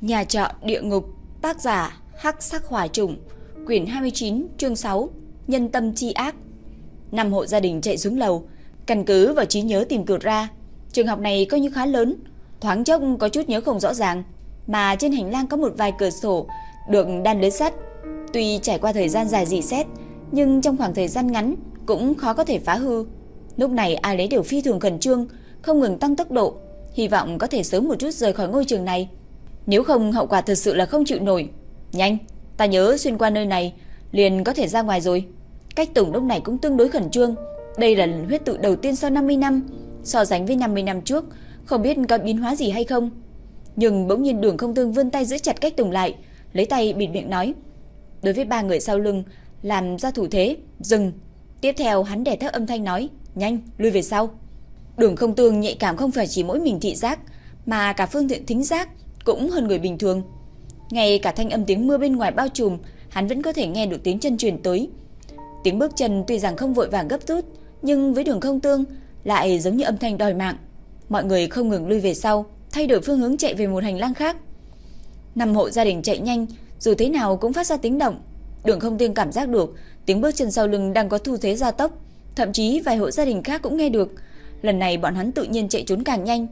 Nhà trọ địa ngục, tác giả Hắc Sắc Hỏa Trùng, quyển 29, chương 6, Nhân tâm chi ác. Năm hộ gia đình chạy xuống lầu, căn cứ vào trí nhớ tìm cược ra, trường học này coi như khá lớn, thoáng chốc có chút nhớ không rõ ràng, mà trên hành lang có một vài cửa sổ được đan lưới sắt. Tuy trải qua thời gian dài dị xét, nhưng trong khoảng thời gian ngắn cũng khó có thể phá hư. Lúc này ai lấy đều phi thường khẩn trương, không ngừng tăng tốc độ, hy vọng có thể sớm một chút rời khỏi ngôi trường này. Nếu không hậu quả thật sự là không chịu nổi. Nhanh, ta nhớ xuyên qua nơi này liền có thể ra ngoài rồi. Cách Tùng lúc này cũng tương đối khẩn trương. Đây là lần huyết tự đầu tiên sau 50 năm, so sánh với 50 năm trước, không biết có biến hóa gì hay không. Nhưng bỗng nhiên Đường Không Tương vươn tay giữ chặt Cách Tùng lại, lấy tay bịt miệng nói: Đối với ba người sau lưng, làm ra thủ thế, dừng. Tiếp theo hắn đè thấp âm thanh nói: "Nhanh, lui về sau." Đường Không Tương nhạy cảm không phải chỉ mỗi mình thị giác, mà cả phương tiện thính giác cũng hơn người bình thường. Ngay cả thanh âm tiếng mưa bên ngoài bao trùm, hắn vẫn có thể nghe được tiếng chân truyền tới. Tiếng bước chân tuy rằng không vội vàng gấp rút, nhưng với đường không tương lại giống như âm thanh đòi mạng. Mọi người không ngừng lui về sau, thay đổi phương hướng chạy về một hành lang khác. Năm hộ gia đình chạy nhanh, dù thế nào cũng phát ra tiếng động. Đường không tương cảm giác được tiếng bước chân sau lưng đang có thu thế gia tốc, thậm chí vài hộ gia đình khác cũng nghe được. Lần này bọn hắn tự nhiên chạy trốn càng nhanh,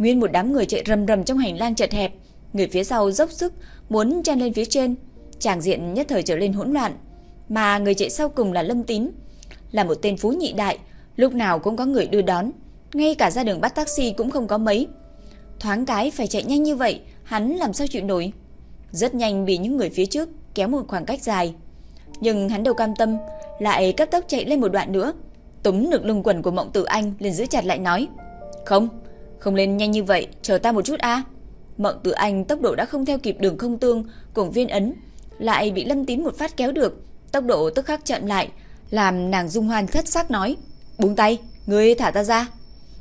Nguyên một đám người chạy rầm rầm trong hành lang chật hẹp, người phía sau dốc sức muốn chen lên phía trên, tràng diện nhất thời trở lên hỗn loạn, mà người chạy sau cùng là Lâm Tín, là một tên phú nhị đại, lúc nào cũng có người đưa đón, ngay cả ra đường bắt taxi cũng không có mấy. Thoáng cái phải chạy nhanh như vậy, hắn làm sao chịu nổi? Rất nhanh bị những người phía trước kéo một khoảng cách dài. Nhưng hắn đâu cam tâm, lại cấp tốc chạy lên một đoạn nữa. Túm được lưng quần của Mộng Tử Anh lên giữ chặt lại nói: "Không, không lên nhanh như vậy, chờ ta một chút a." Mộng Tử Anh tốc độ đã không theo kịp Đường Không Tương cùng Viên Ấn, lại bị Lâm Tín một phát kéo được, tốc độ tức khắc chậm lại, làm nàng Dung Hoan thất sắc nói: "Buông tay, ngươi thả ta ra."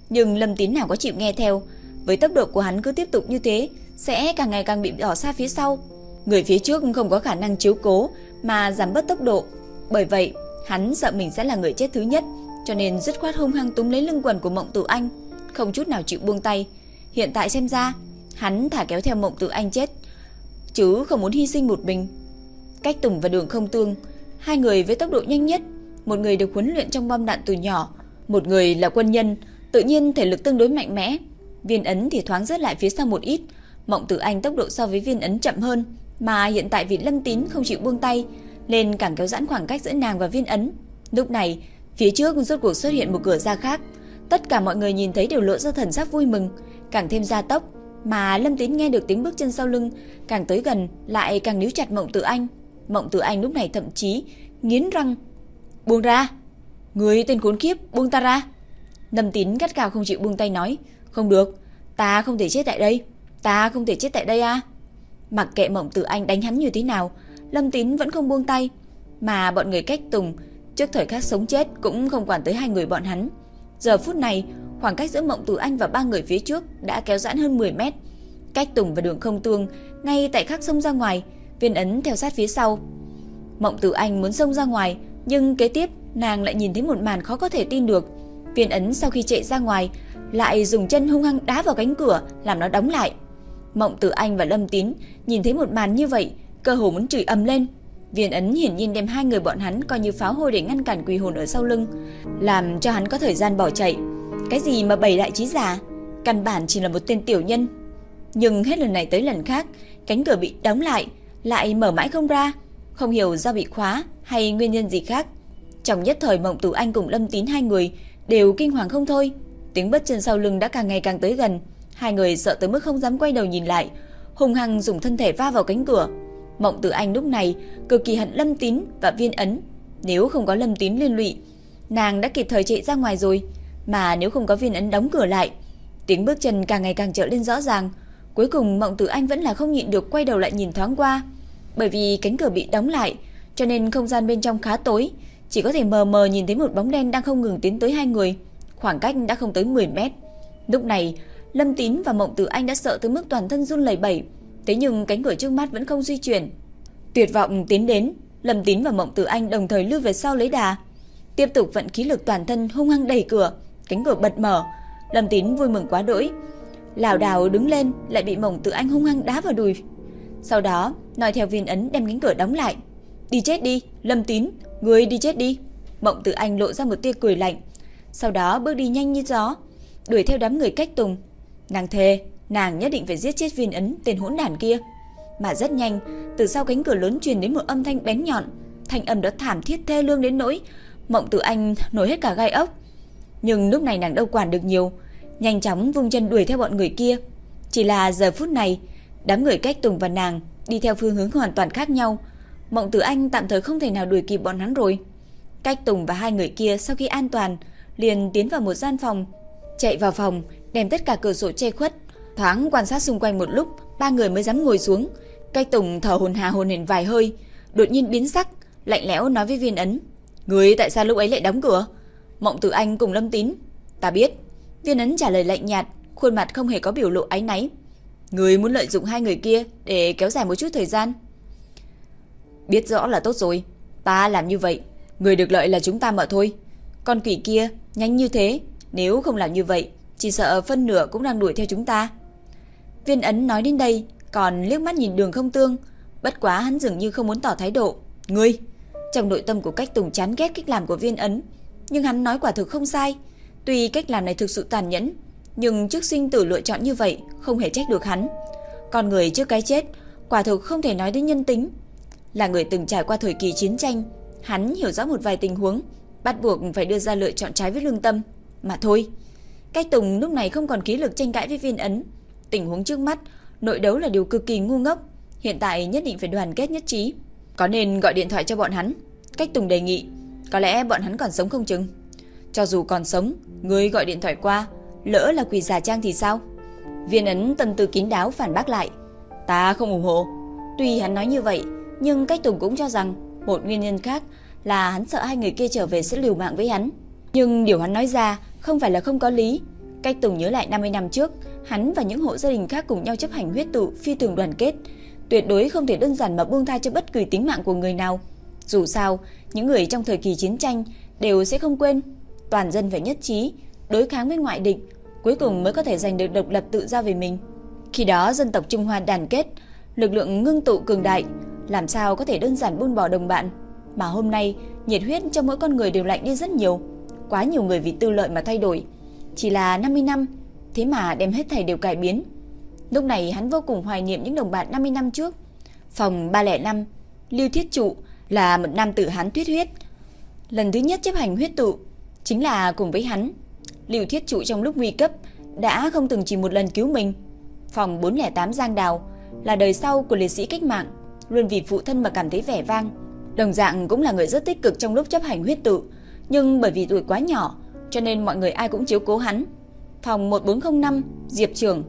Nhưng Lâm Tín nào có chịu nghe theo, với tốc độ của hắn cứ tiếp tục như thế, sẽ càng ngày càng bị bỏ xa phía sau. Người phía trước không có khả năng chiếu cố mà giảm bớt tốc độ, bởi vậy hắn sợ mình sẽ là người chết thứ nhất, cho nên dứt khoát hung hăng túm lấy lưng quần của Mộng Tử Anh không chút nào chịu buông tay. Hiện tại xem ra, hắn thả kéo theo mộng tử anh chết, chứ không muốn hy sinh một mình. Cách Tùng và Đường không tương, hai người với tốc độ nhanh nhất, một người được huấn luyện trong bom đạn từ nhỏ, một người là quân nhân, tự nhiên thể lực tương đối mạnh mẽ. Viên ấn thì thoáng rớt lại phía sau một ít, Mộng Tử Anh tốc độ so với viên ấn chậm hơn, mà hiện tại vì Lâm Tín không chịu buông tay, nên càng kéo giãn khoảng cách giữa nàng và viên ấn. Lúc này, phía trước rốt cuộc xuất hiện một cửa ra khác, Tất cả mọi người nhìn thấy đều lộ ra thần sắc vui mừng, càng thêm gia tốc, mà Lâm Tín nghe được tiếng bước chân sau lưng, càng tới gần lại càng níu chặt Mộng Tử Anh. Mộng Tử Anh lúc này thậm chí nghiến răng, "Buông ra! Ngươi tên khốn kiếp, buông ta ra!" Lâm Tín gắt gao không chịu buông tay nói, "Không được, ta không thể chết tại đây, ta không thể chết tại đây a." Mặc kệ Mộng Tử Anh đánh hắn như thế nào, Lâm Tín vẫn không buông tay, mà bọn người cách Tùng trước thời khắc sống chết cũng không quản tới hai người bọn hắn. Giờ phút này, khoảng cách giữa Mộng Tử Anh và ba người phía trước đã kéo giãn hơn 10 mét. Cách Tùng và Đường Không Tương ngay tại khắc sông ra ngoài, Viên Ấn theo sát phía sau. Mộng Tử Anh muốn xông ra ngoài, nhưng kế tiếp nàng lại nhìn thấy một màn khó có thể tin được. Viên Ấn sau khi chạy ra ngoài, lại dùng chân hung hăng đá vào cánh cửa, làm nó đóng lại. Mộng Tử Anh và Lâm Tín nhìn thấy một màn như vậy, cơ hồ muốn chửi ầm lên. Viên ấn hiển nhiên đem hai người bọn hắn coi như pháo hôi để ngăn cản quỷ hồn ở sau lưng, làm cho hắn có thời gian bỏ chạy. Cái gì mà bảy đại trí giả, căn bản chỉ là một tên tiểu nhân. Nhưng hết lần này tới lần khác, cánh cửa bị đóng lại, lại mở mãi không ra, không hiểu do bị khóa hay nguyên nhân gì khác. Trong nhất thời Mộng Tử Anh cùng Lâm Tín hai người đều kinh hoàng không thôi. Tiếng bất chân sau lưng đã càng ngày càng tới gần, hai người sợ tới mức không dám quay đầu nhìn lại, hùng hăng dùng thân thể va vào cánh cửa. Mộng Tử Anh lúc này cực kỳ hận Lâm Tín và Viên Ấn, nếu không có Lâm Tín liên lụy, nàng đã kịp thời chạy ra ngoài rồi, mà nếu không có Viên Ấn đóng cửa lại, tiếng bước chân càng ngày càng trở lên rõ ràng, cuối cùng Mộng Tử Anh vẫn là không nhịn được quay đầu lại nhìn thoáng qua, bởi vì cánh cửa bị đóng lại, cho nên không gian bên trong khá tối, chỉ có thể mờ mờ nhìn thấy một bóng đen đang không ngừng tiến tới hai người, khoảng cách đã không tới 10 mét. Lúc này, Lâm Tín và Mộng Tử Anh đã sợ tới mức toàn thân run lẩy bẩy, Thế nhưng cánh cửa trước mắt vẫn không di chuyển. Tuyệt vọng tiến đến, Lâm Tín và Mộng Tử Anh đồng thời lưu về sau lấy đà. Tiếp tục vận khí lực toàn thân hung hăng đẩy cửa, cánh cửa bật mở. Lâm Tín vui mừng quá đỗi. lảo đảo đứng lên lại bị Mộng Tử Anh hung hăng đá vào đùi. Sau đó, nói theo viên ấn đem cánh cửa đóng lại. Đi chết đi, Lâm Tín, người đi chết đi. Mộng Tử Anh lộ ra một tia cười lạnh, sau đó bước đi nhanh như gió, đuổi theo đám người cách tùng. Nàng thề, nàng nhất định phải giết chết viên ấn tên hỗn đản kia. Mà rất nhanh, từ sau cánh cửa lớn truyền đến một âm thanh bén nhọn, thanh âm đó thảm thiết thê lương đến nỗi Mộng Tử Anh nổi hết cả gai ốc. Nhưng lúc này nàng đâu quản được nhiều, nhanh chóng vung chân đuổi theo bọn người kia. Chỉ là giờ phút này, đám người cách Tùng và nàng đi theo phương hướng hoàn toàn khác nhau. Mộng Tử Anh tạm thời không thể nào đuổi kịp bọn hắn rồi. Cách Tùng và hai người kia sau khi an toàn liền tiến vào một gian phòng, chạy vào phòng, đem tất cả cửa sổ che khuất, thoáng quan sát xung quanh một lúc, ba người mới dám ngồi xuống. Cây Tùng thở hồn hà hồn hển vài hơi, đột nhiên biến sắc, lạnh lẽo nói với Viên Ấn: "Ngươi tại sao lúc ấy lại đóng cửa?" Mộng Tử Anh cùng Lâm Tín: "Ta biết." Viên Ấn trả lời lạnh nhạt, khuôn mặt không hề có biểu lộ áy náy. "Ngươi muốn lợi dụng hai người kia để kéo dài một chút thời gian?" Biết rõ là tốt rồi, ta làm như vậy, người được lợi là chúng ta mà thôi. Con quỷ kia nhanh như thế, nếu không làm như vậy, chỉ sợ phân nửa cũng đang đuổi theo chúng ta. Viên ấn nói đến đây, còn liếc mắt nhìn đường không tương, bất quá hắn dường như không muốn tỏ thái độ. Ngươi! Trong nội tâm của cách tùng chán ghét cách làm của viên ấn, nhưng hắn nói quả thực không sai. Tuy cách làm này thực sự tàn nhẫn, nhưng trước sinh tử lựa chọn như vậy không hề trách được hắn. Con người trước cái chết, quả thực không thể nói đến nhân tính. Là người từng trải qua thời kỳ chiến tranh, hắn hiểu rõ một vài tình huống, bắt buộc phải đưa ra lựa chọn trái với lương tâm, mà thôi. Cách Tùng lúc này không còn khí lực tranh cãi với viên ấn. Tình huống trước mắt, nội đấu là điều cực kỳ ngu ngốc, hiện tại nhất định phải đoàn kết nhất trí. Có nên gọi điện thoại cho bọn hắn? Cách Tùng đề nghị, có lẽ bọn hắn còn sống không chừng. Cho dù còn sống, ngươi gọi điện thoại qua, lỡ là quỷ giả trang thì sao? Viên ấn tâm tư kín đáo phản bác lại. Ta không ủng hộ. Tuy hắn nói như vậy, nhưng Cách Tùng cũng cho rằng một nguyên nhân khác là hắn sợ hai người kia trở về sẽ liều mạng với hắn. Nhưng điều hắn nói ra không phải là không có lý. Cách Tùng nhớ lại 50 năm trước, hắn và những hộ gia đình khác cùng nhau chấp hành huyết tụ phi thường đoàn kết, tuyệt đối không thể đơn giản mà buông tha cho bất kỳ tính mạng của người nào. Dù sao, những người trong thời kỳ chiến tranh đều sẽ không quên, toàn dân phải nhất trí, đối kháng với ngoại địch, cuối cùng mới có thể giành được độc lập tự do về mình. Khi đó dân tộc Trung Hoa đoàn kết, lực lượng ngưng tụ cường đại, làm sao có thể đơn giản buông bỏ đồng bạn. Mà hôm nay, nhiệt huyết trong mỗi con người đều lạnh đi rất nhiều. Quá nhiều người vì tư lợi mà thay đổi. Chỉ là 50 năm, thế mà đem hết thảy đều cải biến. Lúc này hắn vô cùng hoài niệm những đồng bạn 50 năm trước. Phòng 305, Lưu Thiết Trụ là một nam tử hắn tuyết huyết. Lần thứ nhất chấp hành huyết tụ chính là cùng với hắn. Lưu Thiết Trụ trong lúc nguy cấp đã không từng chỉ một lần cứu mình. Phòng 408 Giang Đào là đời sau của liệt sĩ cách mạng, luôn vì phụ thân mà cảm thấy vẻ vang. Đồng dạng cũng là người rất tích cực trong lúc chấp hành huyết tự, nhưng bởi vì tuổi quá nhỏ, cho nên mọi người ai cũng chiếu cố hắn. Phòng 1405, Diệp Trường.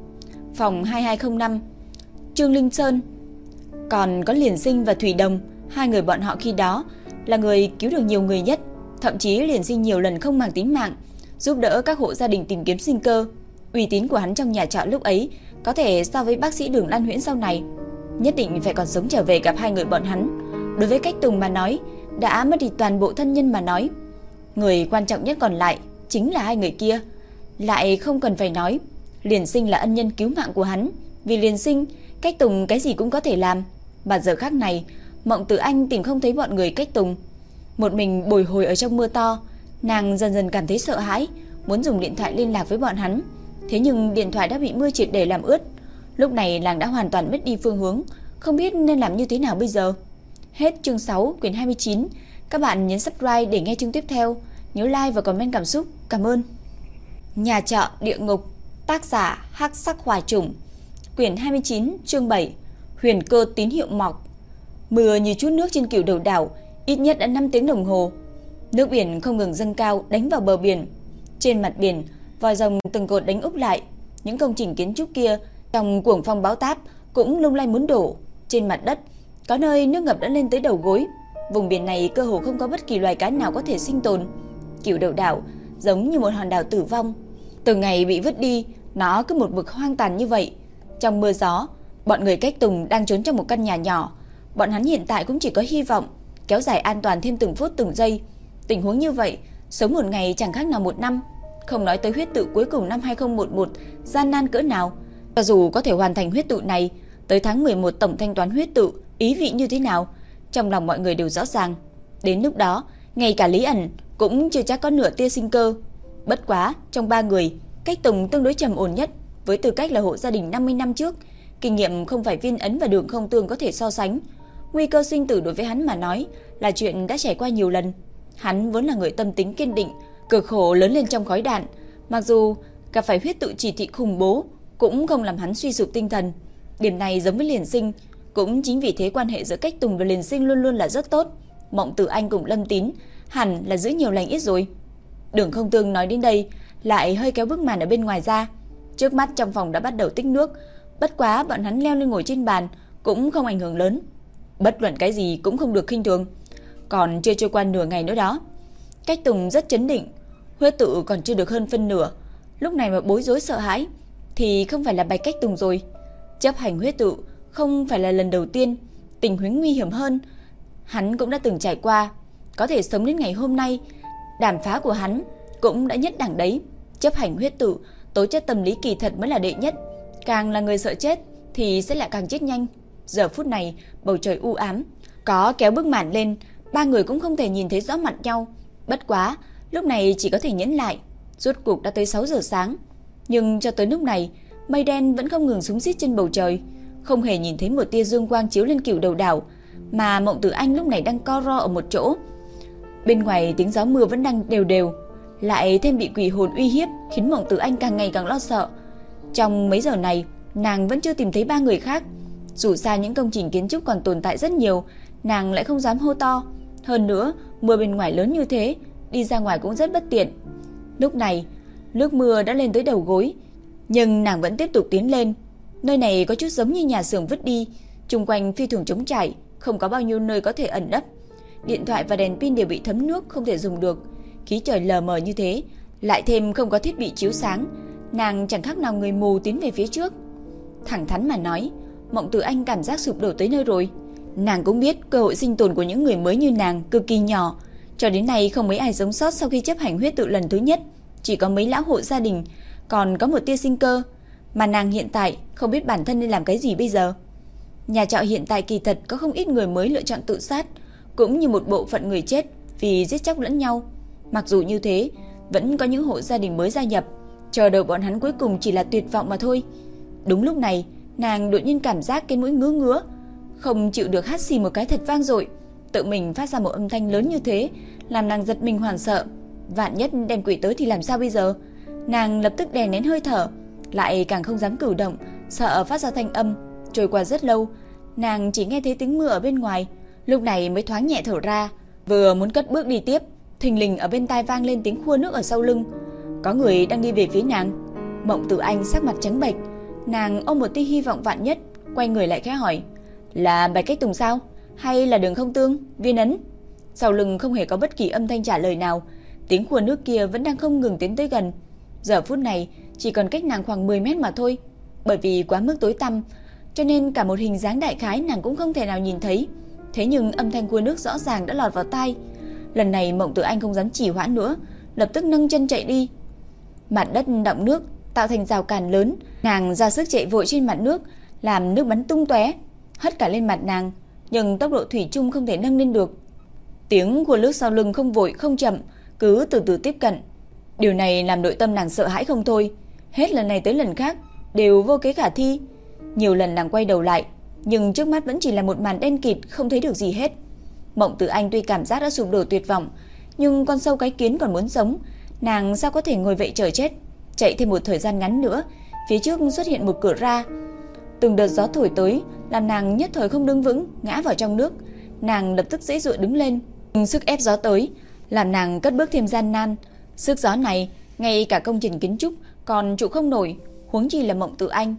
Phòng 2205, Trương Linh Sơn. Còn có Liền Sinh và Thủy Đồng, hai người bọn họ khi đó là người cứu được nhiều người nhất, thậm chí Liền Sinh nhiều lần không màng tính mạng, giúp đỡ các hộ gia đình tìm kiếm sinh cơ. Uy tín của hắn trong nhà trọ lúc ấy có thể so với bác sĩ Đường Lan Huyễn sau này, nhất định phải còn sống trở về gặp hai người bọn hắn. Đối với cách Tùng mà nói, đã mất đi toàn bộ thân nhân mà nói. Người quan trọng nhất còn lại chính là hai người kia. Lại không cần phải nói, liền sinh là ân nhân cứu mạng của hắn. Vì liền sinh, cách Tùng cái gì cũng có thể làm. Mà giờ khác này, Mộng Tử Anh tìm không thấy bọn người cách Tùng. Một mình bồi hồi ở trong mưa to, nàng dần dần cảm thấy sợ hãi, muốn dùng điện thoại liên lạc với bọn hắn. Thế nhưng điện thoại đã bị mưa triệt để làm ướt. Lúc này nàng đã hoàn toàn mất đi phương hướng, không biết nên làm như thế nào bây giờ. Hết chương 6 quyển 29. Các bạn nhấn subscribe để nghe chương tiếp theo. Nhớ like và comment cảm xúc. Cảm ơn. Nhà trọ địa ngục, tác giả Hắc Sắc hoài Trùng. Quyển 29, chương 7. Huyền cơ tín hiệu mọc. Mưa như chút nước trên kiểu đầu đảo, ít nhất đã 5 tiếng đồng hồ. Nước biển không ngừng dâng cao đánh vào bờ biển. Trên mặt biển, vòi rồng từng cột đánh úp lại, những công trình kiến trúc kia trong cuồng phong báo táp cũng lung lay muốn đổ. Trên mặt đất, có nơi nước ngập đã lên tới đầu gối. Vùng biển này cơ hồ không có bất kỳ loài cá nào có thể sinh tồn. Kiểu đầu đảo giống như một hòn đảo tử vong. Từ ngày bị vứt đi, nó cứ một vực hoang tàn như vậy. Trong mưa gió, bọn người cách Tùng đang trốn trong một căn nhà nhỏ. Bọn hắn hiện tại cũng chỉ có hy vọng kéo dài an toàn thêm từng phút từng giây. Tình huống như vậy, sống một ngày chẳng khác nào một năm. không nói tới huyết tự cuối cùng năm 2011 gian nan cỡ nào. Cho dù có thể hoàn thành huyết tự này, tới tháng 11 tổng thanh toán huyết tự, ý vị như thế nào, trong lòng mọi người đều rõ ràng. Đến lúc đó, ngay cả Lý ẩn cũng chưa chắc có nửa tia sinh cơ. Bất quá, trong ba người, cách Tùng tương đối trầm ổn nhất, với tư cách là hộ gia đình 50 năm trước, kinh nghiệm không phải viên ấn và đường không tương có thể so sánh. Nguy cơ sinh tử đối với hắn mà nói là chuyện đã trải qua nhiều lần. Hắn vốn là người tâm tính kiên định, cực khổ lớn lên trong khói đạn, mặc dù gặp phải huyết tự chỉ thị khủng bố cũng không làm hắn suy sụp tinh thần. Điểm này giống với liền sinh, cũng chính vì thế quan hệ giữa cách Tùng và liền sinh luôn luôn là rất tốt. Mộng Tử Anh cùng Lâm Tín hẳn là giữ nhiều lành ít rồi. Đường Không Tương nói đến đây, lại hơi kéo bức màn ở bên ngoài ra. Trước mắt trong phòng đã bắt đầu tích nước, bất quá bọn hắn leo lên ngồi trên bàn cũng không ảnh hưởng lớn. Bất luận cái gì cũng không được khinh thường. Còn chưa trôi qua nửa ngày nữa đó. Cách Tùng rất chấn định, huyết tự còn chưa được hơn phân nửa. Lúc này mà bối rối sợ hãi thì không phải là bài Cách Tùng rồi. Chấp hành huyết tự không phải là lần đầu tiên, tình huống nguy hiểm hơn. Hắn cũng đã từng trải qua, có thể sống đến ngày hôm nay, đàm phá của hắn cũng đã nhất đẳng đấy. Chấp hành huyết tự, tố chất tâm lý kỳ thật mới là đệ nhất. Càng là người sợ chết thì sẽ lại càng chết nhanh. Giờ phút này, bầu trời u ám, có kéo bức màn lên, ba người cũng không thể nhìn thấy rõ mặt nhau. Bất quá, lúc này chỉ có thể nhẫn lại. Rốt cuộc đã tới 6 giờ sáng. Nhưng cho tới lúc này, mây đen vẫn không ngừng súng xít trên bầu trời, không hề nhìn thấy một tia dương quang chiếu lên cửu đầu đảo, mà Mộng Tử Anh lúc này đang co ro ở một chỗ. Bên ngoài tiếng gió mưa vẫn đang đều đều, lại thêm bị quỷ hồn uy hiếp khiến Mộng Tử Anh càng ngày càng lo sợ. Trong mấy giờ này, nàng vẫn chưa tìm thấy ba người khác. Dù sao những công trình kiến trúc còn tồn tại rất nhiều, nàng lại không dám hô to. Hơn nữa, mưa bên ngoài lớn như thế, đi ra ngoài cũng rất bất tiện. Lúc này, nước mưa đã lên tới đầu gối, nhưng nàng vẫn tiếp tục tiến lên. Nơi này có chút giống như nhà xưởng vứt đi, xung quanh phi thường trống trải, không có bao nhiêu nơi có thể ẩn nấp. Điện thoại và đèn pin đều bị thấm nước không thể dùng được. Khí trời lờ mờ như thế, lại thêm không có thiết bị chiếu sáng, nàng chẳng khác nào người mù tiến về phía trước. Thẳng thắn mà nói, Mộng Tử Anh cảm giác sụp đổ tới nơi rồi. Nàng cũng biết cơ hội sinh tồn của những người mới như nàng cực kỳ nhỏ, cho đến nay không mấy ai sống sót sau khi chấp hành huyết tự lần thứ nhất, chỉ có mấy lão hộ gia đình còn có một tia sinh cơ, mà nàng hiện tại không biết bản thân nên làm cái gì bây giờ. Nhà trọ hiện tại kỳ thật có không ít người mới lựa chọn tự sát, cũng như một bộ phận người chết vì giết chóc lẫn nhau. Mặc dù như thế, vẫn có những hộ gia đình mới gia nhập, chờ đợi bọn hắn cuối cùng chỉ là tuyệt vọng mà thôi. Đúng lúc này, nàng đột nhiên cảm giác cái mũi ngứa ngứa, không chịu được hắt xì một cái thật vang dội, tự mình phát ra một âm thanh lớn như thế, làm nàng giật mình hoảng sợ. Vạn nhất đem quỷ tới thì làm sao bây giờ? Nàng lập tức đè nén hơi thở, lại càng không dám cử động, sợ phát ra thanh âm. Trôi qua rất lâu, nàng chỉ nghe thấy tiếng mưa ở bên ngoài, lúc này mới thoáng nhẹ thở ra, vừa muốn cất bước đi tiếp, thình lình ở bên tai vang lên tiếng khua nước ở sau lưng. Có người đang đi về phía nàng. Mộng Tử Anh sắc mặt trắng bệch, nàng ôm một tia hy vọng vạn nhất, quay người lại khẽ hỏi: "Là Bạch Cách Tùng sao? Hay là Đường Không Tương, Viên ấn?" Sau lưng không hề có bất kỳ âm thanh trả lời nào, tiếng khua nước kia vẫn đang không ngừng tiến tới gần. Giờ phút này chỉ còn cách nàng khoảng 10 mét mà thôi, bởi vì quá mức tối tăm, cho nên cả một hình dáng đại khái nàng cũng không thể nào nhìn thấy. Thế nhưng âm thanh cua nước rõ ràng đã lọt vào tai. Lần này Mộng Tử Anh không dám chỉ hoãn nữa, lập tức nâng chân chạy đi. Mặt đất động nước tạo thành rào cản lớn, nàng ra sức chạy vội trên mặt nước, làm nước bắn tung tóe, hất cả lên mặt nàng, nhưng tốc độ thủy chung không thể nâng lên được. Tiếng của nước sau lưng không vội không chậm, cứ từ từ tiếp cận. Điều này làm nội tâm nàng sợ hãi không thôi, hết lần này tới lần khác đều vô kế khả thi. Nhiều lần nàng quay đầu lại, nhưng trước mắt vẫn chỉ là một màn đen kịt không thấy được gì hết. Mộng Tử Anh tuy cảm giác đã sụp đổ tuyệt vọng, nhưng con sâu cái kiến còn muốn sống, nàng sao có thể ngồi vậy chờ chết. Chạy thêm một thời gian ngắn nữa, phía trước xuất hiện một cửa ra. Từng đợt gió thổi tới, làm nàng nhất thời không đứng vững, ngã vào trong nước. Nàng lập tức dễ dụa đứng lên, sức ép gió tới, làm nàng cất bước thêm gian nan. Sức gió này, ngay cả công trình kiến trúc còn trụ không nổi, huống chi là Mộng Tử Anh.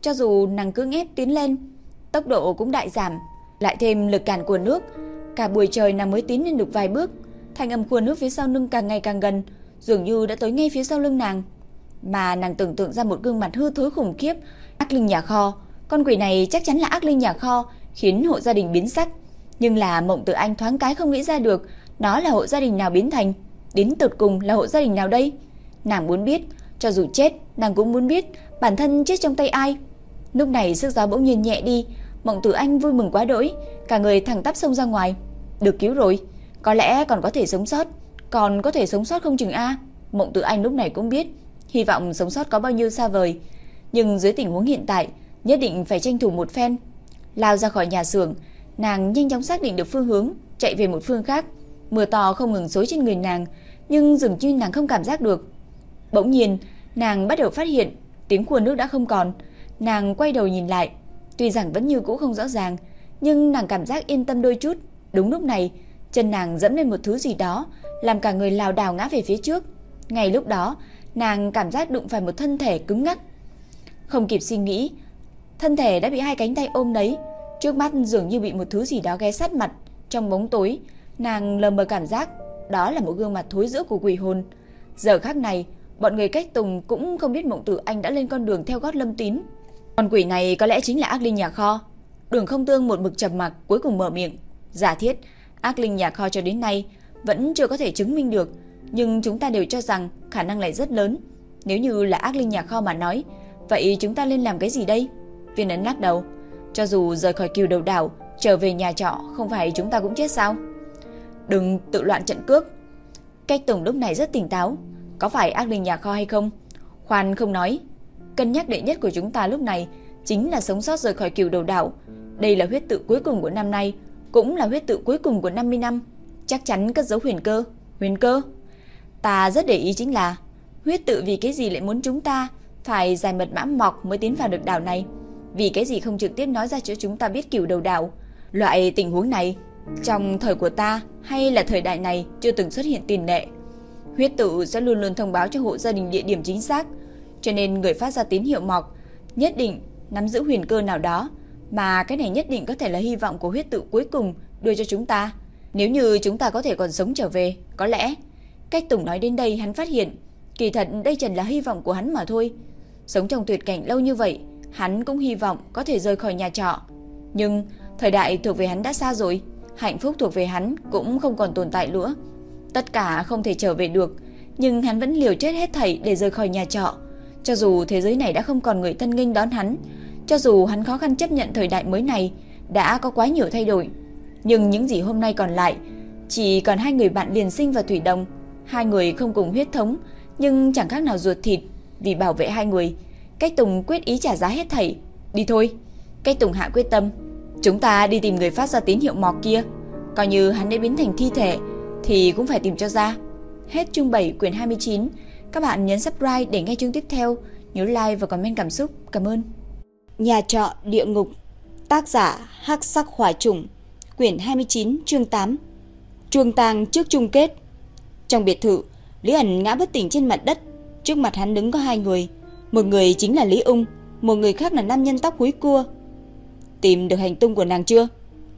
Cho dù nàng cứ ép tiến lên, tốc độ cũng đại giảm, lại thêm lực cản của nước, cả buổi trời nàng mới tiến lên được vài bước. Thanh âm của nước phía sau lưng càng ngày càng gần, dường như đã tới ngay phía sau lưng nàng. Mà nàng tưởng tượng ra một gương mặt hư thối khủng khiếp, ác linh nhà kho. Con quỷ này chắc chắn là ác linh nhà kho, khiến hộ gia đình biến sắc. Nhưng là Mộng tự Anh thoáng cái không nghĩ ra được, nó là hộ gia đình nào biến thành, đến tột cùng là hộ gia đình nào đây? Nàng muốn biết, cho dù chết, nàng cũng muốn biết bản thân chết trong tay ai. Lúc này sức gió bỗng nhiên nhẹ đi, Mộng Tử Anh vui mừng quá đỗi, cả người thẳng tắp xông ra ngoài. Được cứu rồi, có lẽ còn có thể sống sót, còn có thể sống sót không chừng a. Mộng Tử Anh lúc này cũng biết, hy vọng sống sót có bao nhiêu xa vời, nhưng dưới tình huống hiện tại, nhất định phải tranh thủ một phen. Lao ra khỏi nhà xưởng, nàng nhanh chóng xác định được phương hướng, chạy về một phương khác. Mưa to không ngừng xối trên người nàng, nhưng dường như nàng không cảm giác được. Bỗng nhiên, nàng bắt đầu phát hiện tiếng khuôn nước đã không còn. Nàng quay đầu nhìn lại, tuy rằng vẫn như cũ không rõ ràng, nhưng nàng cảm giác yên tâm đôi chút. Đúng lúc này, chân nàng dẫm lên một thứ gì đó, làm cả người lảo đảo ngã về phía trước. Ngay lúc đó, nàng cảm giác đụng phải một thân thể cứng ngắc. Không kịp suy nghĩ, thân thể đã bị hai cánh tay ôm lấy, trước mắt dường như bị một thứ gì đó ghé sát mặt. Trong bóng tối, nàng lờ mờ cảm giác đó là một gương mặt thối rữa của quỷ hồn. Giờ khắc này, bọn người cách Tùng cũng không biết Mộng Tử Anh đã lên con đường theo gót Lâm Tín. Con quỷ này có lẽ chính là ác linh nhà kho. Đường Không Tương một mực trầm mặc cuối cùng mở miệng, giả thiết ác linh nhà kho cho đến nay vẫn chưa có thể chứng minh được, nhưng chúng ta đều cho rằng khả năng lại rất lớn. Nếu như là ác linh nhà kho mà nói, vậy chúng ta nên làm cái gì đây? Viên ấn lắc đầu, cho dù rời khỏi kiều đầu đảo, trở về nhà trọ không phải chúng ta cũng chết sao? Đừng tự loạn trận cước. Cách tổng lúc này rất tỉnh táo, có phải ác linh nhà kho hay không? Khoan không nói, cân nhắc đệ nhất của chúng ta lúc này chính là sống sót rời khỏi kiều đầu đảo. Đây là huyết tự cuối cùng của năm nay, cũng là huyết tự cuối cùng của 50 năm, chắc chắn cất dấu huyền cơ. Huyền cơ? Ta rất để ý chính là huyết tự vì cái gì lại muốn chúng ta phải giải mật mã mọc mới tiến vào được đảo này? Vì cái gì không trực tiếp nói ra cho chúng ta biết cửu đầu đảo? Loại tình huống này trong thời của ta hay là thời đại này chưa từng xuất hiện tiền lệ. Huyết tự sẽ luôn luôn thông báo cho hộ gia đình địa điểm chính xác, cho nên người phát ra tín hiệu mọc nhất định nắm giữ huyền cơ nào đó, mà cái này nhất định có thể là hy vọng của huyết tự cuối cùng đưa cho chúng ta. Nếu như chúng ta có thể còn sống trở về, có lẽ Cách Tùng nói đến đây hắn phát hiện, kỳ thật đây chẳng là hy vọng của hắn mà thôi. Sống trong tuyệt cảnh lâu như vậy, hắn cũng hy vọng có thể rời khỏi nhà trọ. Nhưng thời đại thuộc về hắn đã xa rồi, hạnh phúc thuộc về hắn cũng không còn tồn tại nữa. Tất cả không thể trở về được, nhưng hắn vẫn liều chết hết thảy để rời khỏi nhà trọ. Cho dù thế giới này đã không còn người thân nghênh đón hắn, cho dù hắn khó khăn chấp nhận thời đại mới này đã có quá nhiều thay đổi, nhưng những gì hôm nay còn lại chỉ còn hai người bạn liền sinh và thủy đồng, hai người không cùng huyết thống, nhưng chẳng khác nào ruột thịt, vì bảo vệ hai người, Cách Tùng quyết ý trả giá hết thảy. Đi thôi. Cách Tùng hạ quyết tâm, chúng ta đi tìm người phát ra tín hiệu mọc kia, coi như hắn đã biến thành thi thể thì cũng phải tìm cho ra. Hết chương 7 quyển 29. Các bạn nhấn subscribe để nghe chương tiếp theo, nhớ like và comment cảm xúc. Cảm ơn. Nhà trọ địa ngục. Tác giả Hắc Sắc Hỏa Trùng. Quyển 29, chương 8. Chuông tang trước chung kết. Trong biệt thự, Lý ẩn ngã bất tỉnh trên mặt đất, trước mặt hắn đứng có hai người, một người chính là Lý Ung, một người khác là nam nhân tóc húi cua. Tìm được hành tung của nàng chưa?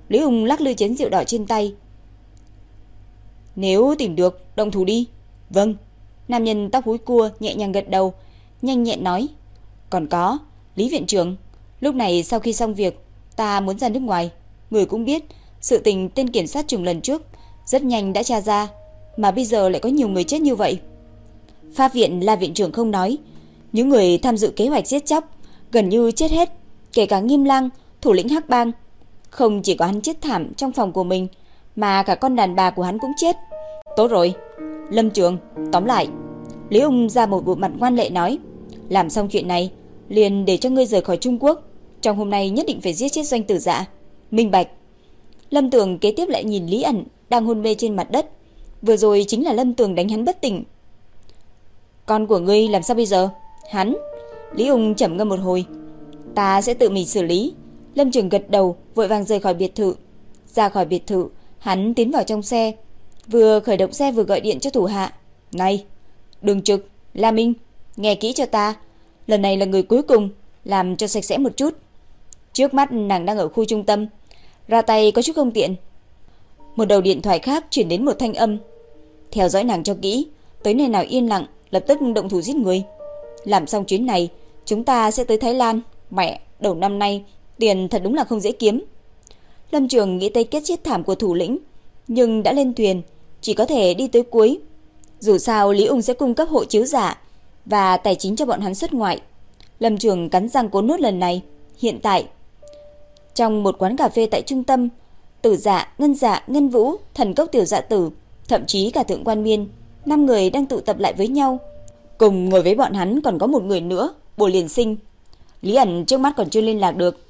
Lý Ung lắc lư chén rượu đỏ trên tay. Nếu tìm được, động thủ đi. Vâng. Nam nhân tóc húi cua nhẹ nhàng gật đầu, nhanh nhẹn nói. Còn có, Lý Viện trưởng, lúc này sau khi xong việc, ta muốn ra nước ngoài. Người cũng biết, sự tình tên kiểm sát trùng lần trước rất nhanh đã tra ra, mà bây giờ lại có nhiều người chết như vậy. Pháp viện là viện trưởng không nói, những người tham dự kế hoạch giết chóc gần như chết hết, kể cả Nghiêm Lang, thủ lĩnh Hắc Bang. Không chỉ có hắn chết thảm trong phòng của mình, mà cả con đàn bà của hắn cũng chết. Tốt rồi, Lâm Trường, tóm lại, Lý Ung ra một bộ mặt ngoan lệ nói, làm xong chuyện này, liền để cho ngươi rời khỏi Trung Quốc, trong hôm nay nhất định phải giết chết doanh tử dạ. Minh Bạch. Lâm Tường kế tiếp lại nhìn Lý ẩn đang hôn mê trên mặt đất, vừa rồi chính là Lâm Tường đánh hắn bất tỉnh. Con của ngươi làm sao bây giờ? Hắn. Lý Ung chậm ngâm một hồi. Ta sẽ tự mình xử lý. Lâm Trường gật đầu, vội vàng rời khỏi biệt thự. Ra khỏi biệt thự, hắn tiến vào trong xe, vừa khởi động xe vừa gọi điện cho thủ hạ. Này, đường trực, La Minh, nghe kỹ cho ta. Lần này là người cuối cùng, làm cho sạch sẽ một chút. Trước mắt nàng đang ở khu trung tâm, ra tay có chút không tiện. Một đầu điện thoại khác chuyển đến một thanh âm. Theo dõi nàng cho kỹ, tới nơi nào yên lặng, lập tức động thủ giết người. Làm xong chuyến này, chúng ta sẽ tới Thái Lan. Mẹ, đầu năm nay, tiền thật đúng là không dễ kiếm. Lâm Trường nghĩ tới kết chết thảm của thủ lĩnh, nhưng đã lên thuyền, chỉ có thể đi tới cuối. Dù sao Lý Ung sẽ cung cấp hộ chiếu giả và tài chính cho bọn hắn xuất ngoại. Lâm Trường cắn răng cố nốt lần này. Hiện tại, trong một quán cà phê tại trung tâm, Tử Dạ, Ngân Dạ, Ngân Vũ, Thần Cốc Tiểu Dạ Tử, thậm chí cả Thượng Quan Miên, năm người đang tụ tập lại với nhau. Cùng ngồi với bọn hắn còn có một người nữa, Bồ Liền Sinh. Lý ẩn trước mắt còn chưa liên lạc được.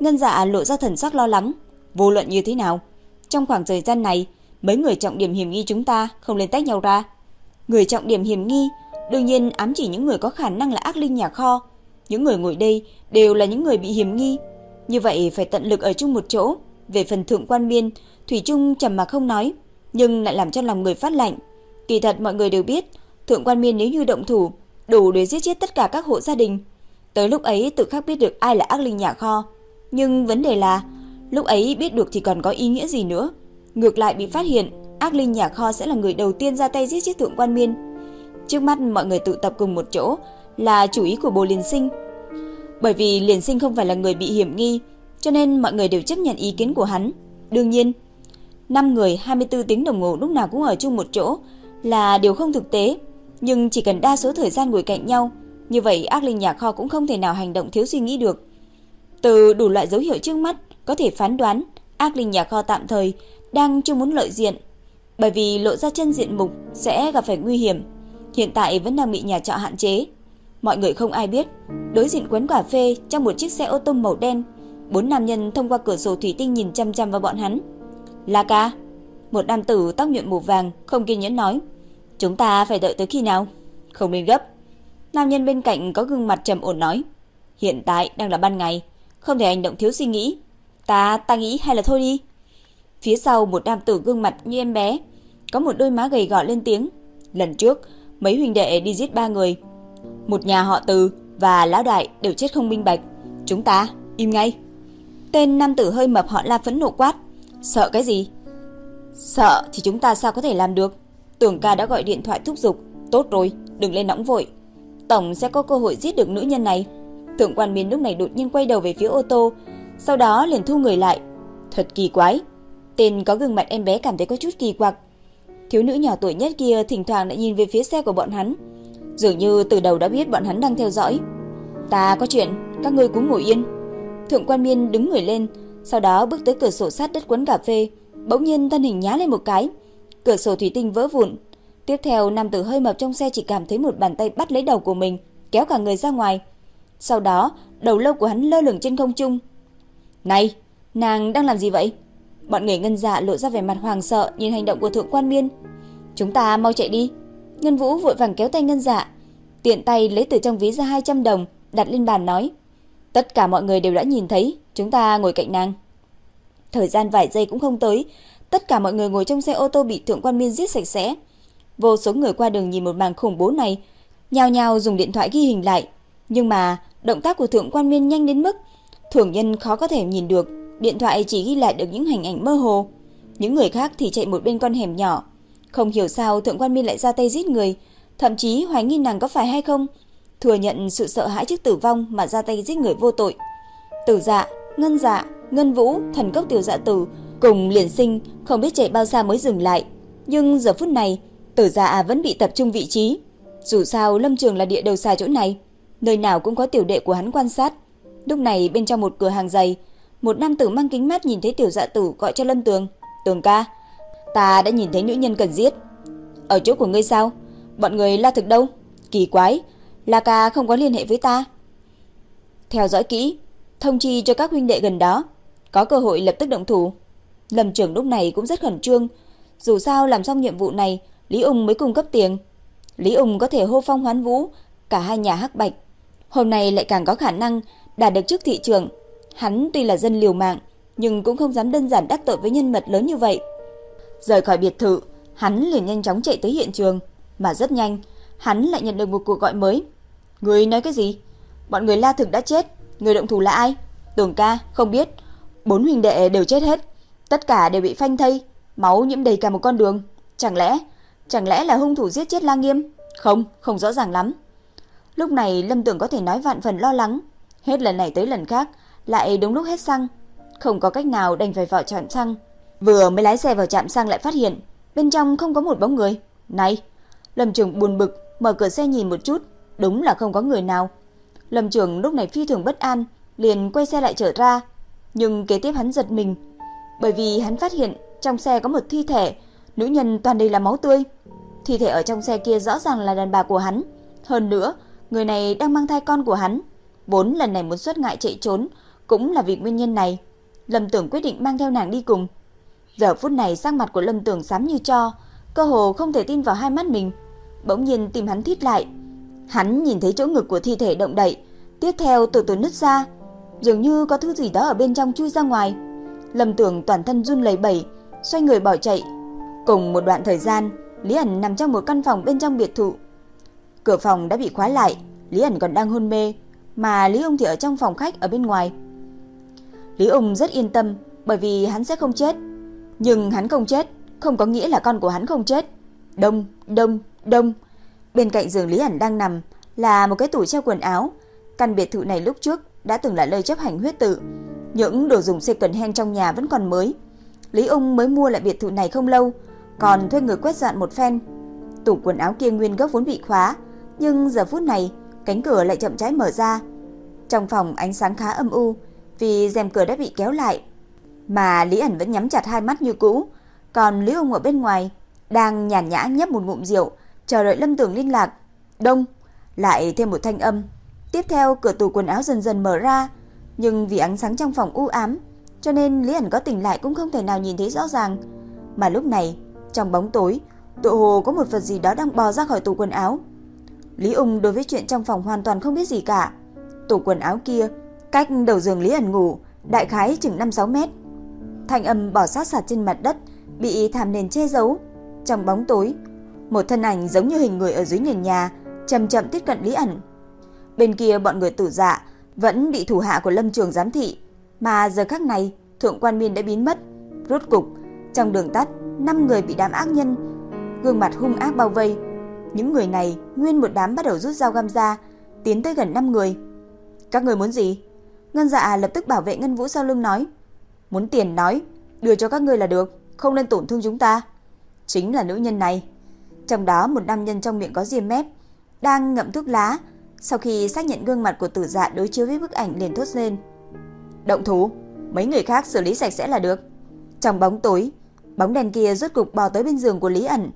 Ngân Dạ lộ ra thần sắc lo lắng, vô luận như thế nào, trong khoảng thời gian này, mấy người trọng điểm hiểm nghi chúng ta không lên tách nhau ra. Người trọng điểm hiểm nghi đương nhiên ám chỉ những người có khả năng là ác linh nhà kho. Những người ngồi đây đều là những người bị hiểm nghi. Như vậy phải tận lực ở chung một chỗ. Về phần thượng quan biên Thủy Trung trầm mà không nói, nhưng lại làm cho lòng người phát lạnh. Kỳ thật mọi người đều biết, thượng quan miên nếu như động thủ, đủ để giết chết tất cả các hộ gia đình. Tới lúc ấy tự khắc biết được ai là ác linh nhà kho. Nhưng vấn đề là, lúc ấy biết được thì còn có ý nghĩa gì nữa. Ngược lại bị phát hiện, ác linh nhà kho sẽ là người đầu tiên ra tay giết chết thượng quan miên. Trước mắt mọi người tụ tập cùng một chỗ là chủ ý của bồ liền sinh. Bởi vì liền sinh không phải là người bị hiểm nghi, cho nên mọi người đều chấp nhận ý kiến của hắn. Đương nhiên, 5 người 24 tiếng đồng hồ lúc nào cũng ở chung một chỗ là điều không thực tế, nhưng chỉ cần đa số thời gian ngồi cạnh nhau, như vậy ác linh nhà kho cũng không thể nào hành động thiếu suy nghĩ được. Từ đủ loại dấu hiệu trước mắt có thể phán đoán ác linh nhà kho tạm thời đang chưa muốn lợi diện, bởi vì lộ ra chân diện mục sẽ gặp phải nguy hiểm. Hiện tại vẫn đang bị nhà trọ hạn chế. Mọi người không ai biết, đối diện quán cà phê trong một chiếc xe ô tô màu đen, bốn nam nhân thông qua cửa sổ thủy tinh nhìn chăm chăm vào bọn hắn. "La ca?" Một nam tử tóc nhuộm màu vàng không kiên nhẫn nói. "Chúng ta phải đợi tới khi nào?" "Không nên gấp." Nam nhân bên cạnh có gương mặt trầm ổn nói. "Hiện tại đang là ban ngày, không thể hành động thiếu suy nghĩ. Ta ta nghĩ hay là thôi đi." Phía sau một nam tử gương mặt như em bé, có một đôi má gầy gò lên tiếng. Lần trước, mấy huynh đệ đi giết ba người. Một nhà họ Từ và lão đại đều chết không minh bạch. Chúng ta im ngay. Tên nam tử hơi mập họ La phẫn nộ quát, sợ cái gì? Sợ thì chúng ta sao có thể làm được? Tưởng ca đã gọi điện thoại thúc giục, tốt rồi, đừng lên nóng vội. Tổng sẽ có cơ hội giết được nữ nhân này. Thượng quan miên lúc này đột nhiên quay đầu về phía ô tô, sau đó liền thu người lại. Thật kỳ quái. Tên có gương mặt em bé cảm thấy có chút kỳ quặc. Thiếu nữ nhỏ tuổi nhất kia thỉnh thoảng lại nhìn về phía xe của bọn hắn, dường như từ đầu đã biết bọn hắn đang theo dõi. "Ta có chuyện, các ngươi cũng ngồi yên." Thượng quan Miên đứng người lên, sau đó bước tới cửa sổ sát đất quán cà phê, bỗng nhiên thân hình nhá lên một cái, cửa sổ thủy tinh vỡ vụn. Tiếp theo nam tử hơi mập trong xe chỉ cảm thấy một bàn tay bắt lấy đầu của mình, kéo cả người ra ngoài. Sau đó, đầu lâu của hắn lơ lửng trên không trung. "Này, nàng đang làm gì vậy?" Bọn người ngân dạ lộ ra vẻ mặt hoàng sợ nhìn hành động của thượng quan miên. Chúng ta mau chạy đi. Ngân Vũ vội vàng kéo tay ngân dạ, tiện tay lấy từ trong ví ra 200 đồng, đặt lên bàn nói. Tất cả mọi người đều đã nhìn thấy, chúng ta ngồi cạnh nàng. Thời gian vài giây cũng không tới, tất cả mọi người ngồi trong xe ô tô bị thượng quan miên giết sạch sẽ. Vô số người qua đường nhìn một màn khủng bố này, nhao nhao dùng điện thoại ghi hình lại. Nhưng mà, động tác của thượng quan miên nhanh đến mức thường nhân khó có thể nhìn được điện thoại chỉ ghi lại được những hình ảnh mơ hồ. Những người khác thì chạy một bên con hẻm nhỏ. Không hiểu sao Thượng Quan minh lại ra tay giết người, thậm chí hoài nghi nàng có phải hay không, thừa nhận sự sợ hãi trước tử vong mà ra tay giết người vô tội. Tử Dạ, Ngân Dạ, Ngân Vũ, Thần Cốc Tiểu Dạ Tử cùng liền sinh không biết chạy bao xa mới dừng lại, nhưng giờ phút này, Tử Dạ vẫn bị tập trung vị trí. Dù sao Lâm Trường là địa đầu xa chỗ này, nơi nào cũng có tiểu đệ của hắn quan sát. Lúc này bên trong một cửa hàng giày, một nam tử mang kính mát nhìn thấy tiểu dạ tử gọi cho Lâm Tường. Tường ca, ta đã nhìn thấy nữ nhân cần giết. Ở chỗ của ngươi sao? Bọn người la thực đâu? Kỳ quái, La ca không có liên hệ với ta. Theo dõi kỹ, thông chi cho các huynh đệ gần đó, có cơ hội lập tức động thủ. Lâm trưởng lúc này cũng rất khẩn trương, dù sao làm xong nhiệm vụ này, Lý Ung mới cung cấp tiền. Lý Ung có thể hô phong hoán vũ, cả hai nhà hắc bạch. Hôm nay lại càng có khả năng đạt được chức thị trưởng Hắn tuy là dân liều mạng, nhưng cũng không dám đơn giản đắc tội với nhân vật lớn như vậy. Rời khỏi biệt thự, hắn liền nhanh chóng chạy tới hiện trường, mà rất nhanh, hắn lại nhận được một cuộc gọi mới. Người nói cái gì? Bọn người La Thực đã chết, người động thủ là ai? Tưởng ca, không biết. Bốn huynh đệ đều chết hết, tất cả đều bị phanh thây, máu nhiễm đầy cả một con đường. Chẳng lẽ, chẳng lẽ là hung thủ giết chết La Nghiêm? Không, không rõ ràng lắm. Lúc này Lâm Tưởng có thể nói vạn phần lo lắng, hết lần này tới lần khác, lại đúng lúc hết xăng, không có cách nào đành phải vào trạm xăng. Vừa mới lái xe vào trạm xăng lại phát hiện bên trong không có một bóng người. Này, Lâm Trường buồn bực, mở cửa xe nhìn một chút, đúng là không có người nào. Lâm Trường lúc này phi thường bất an, liền quay xe lại trở ra, nhưng kế tiếp hắn giật mình, bởi vì hắn phát hiện trong xe có một thi thể, nữ nhân toàn đầy là máu tươi. Thi thể ở trong xe kia rõ ràng là đàn bà của hắn, hơn nữa, người này đang mang thai con của hắn. Vốn lần này muốn xuất ngại chạy trốn cũng là vì nguyên nhân này. Lâm Tưởng quyết định mang theo nàng đi cùng. Giờ phút này sắc mặt của Lâm Tưởng xám như cho, cơ hồ không thể tin vào hai mắt mình. Bỗng nhiên tìm hắn thít lại. Hắn nhìn thấy chỗ ngực của thi thể động đậy, tiếp theo từ từ nứt ra, dường như có thứ gì đó ở bên trong chui ra ngoài. Lâm Tưởng toàn thân run lẩy bẩy, xoay người bỏ chạy. Cùng một đoạn thời gian, Lý ẩn nằm trong một căn phòng bên trong biệt thự Cửa phòng đã bị khóa lại, Lý ẩn còn đang hôn mê, mà Lý Ung thì ở trong phòng khách ở bên ngoài. Lý Ung rất yên tâm, bởi vì hắn sẽ không chết. Nhưng hắn không chết, không có nghĩa là con của hắn không chết. Đông, đông, đông. Bên cạnh giường Lý Ảnh đang nằm là một cái tủ treo quần áo. Căn biệt thự này lúc trước đã từng là nơi chấp hành huyết tự. Những đồ dùng second hand trong nhà vẫn còn mới. Lý Ung mới mua lại biệt thự này không lâu, còn thuê người quét dọn một phen. Tủ quần áo kia nguyên gốc vốn bị khóa, nhưng giờ phút này cánh cửa lại chậm rãi mở ra. Trong phòng ánh sáng khá âm u, vì rèm cửa đã bị kéo lại, mà Lý ẩn vẫn nhắm chặt hai mắt như cũ, còn Lý ông ở bên ngoài đang nhàn nhã nhấp một ngụm rượu, chờ đợi Lâm Tưởng liên lạc. Đông, lại thêm một thanh âm. Tiếp theo cửa tủ quần áo dần dần mở ra, nhưng vì ánh sáng trong phòng u ám, cho nên Lý ẩn có tỉnh lại cũng không thể nào nhìn thấy rõ ràng. Mà lúc này, trong bóng tối, tựa hồ có một vật gì đó đang bò ra khỏi tủ quần áo. Lý Ung đối với chuyện trong phòng hoàn toàn không biết gì cả. Tủ quần áo kia, cách đầu giường Lý ẩn ngủ, đại khái chừng 5-6 mét. Thanh âm bỏ sát sạt trên mặt đất, bị thảm nền che giấu. Trong bóng tối, một thân ảnh giống như hình người ở dưới nền nhà, chậm chậm tiếp cận Lý ẩn. Bên kia bọn người tử dạ vẫn bị thủ hạ của Lâm Trường giám thị, mà giờ khắc này, thượng quan Miên đã biến mất. Rốt cục, trong đường tắt, năm người bị đám ác nhân gương mặt hung ác bao vây. Những người này nguyên một đám bắt đầu rút dao găm ra, tiến tới gần 5 người. Các người muốn gì? Ngân Dạ lập tức bảo vệ Ngân Vũ sau lưng nói, muốn tiền nói, đưa cho các ngươi là được, không nên tổn thương chúng ta. Chính là nữ nhân này. Trong đó một nam nhân trong miệng có diêm mép, đang ngậm thuốc lá, sau khi xác nhận gương mặt của tử dạ đối chiếu với bức ảnh liền thốt lên. Động thủ, mấy người khác xử lý sạch sẽ là được. Trong bóng tối, bóng đèn kia rốt cục bò tới bên giường của Lý ẩn,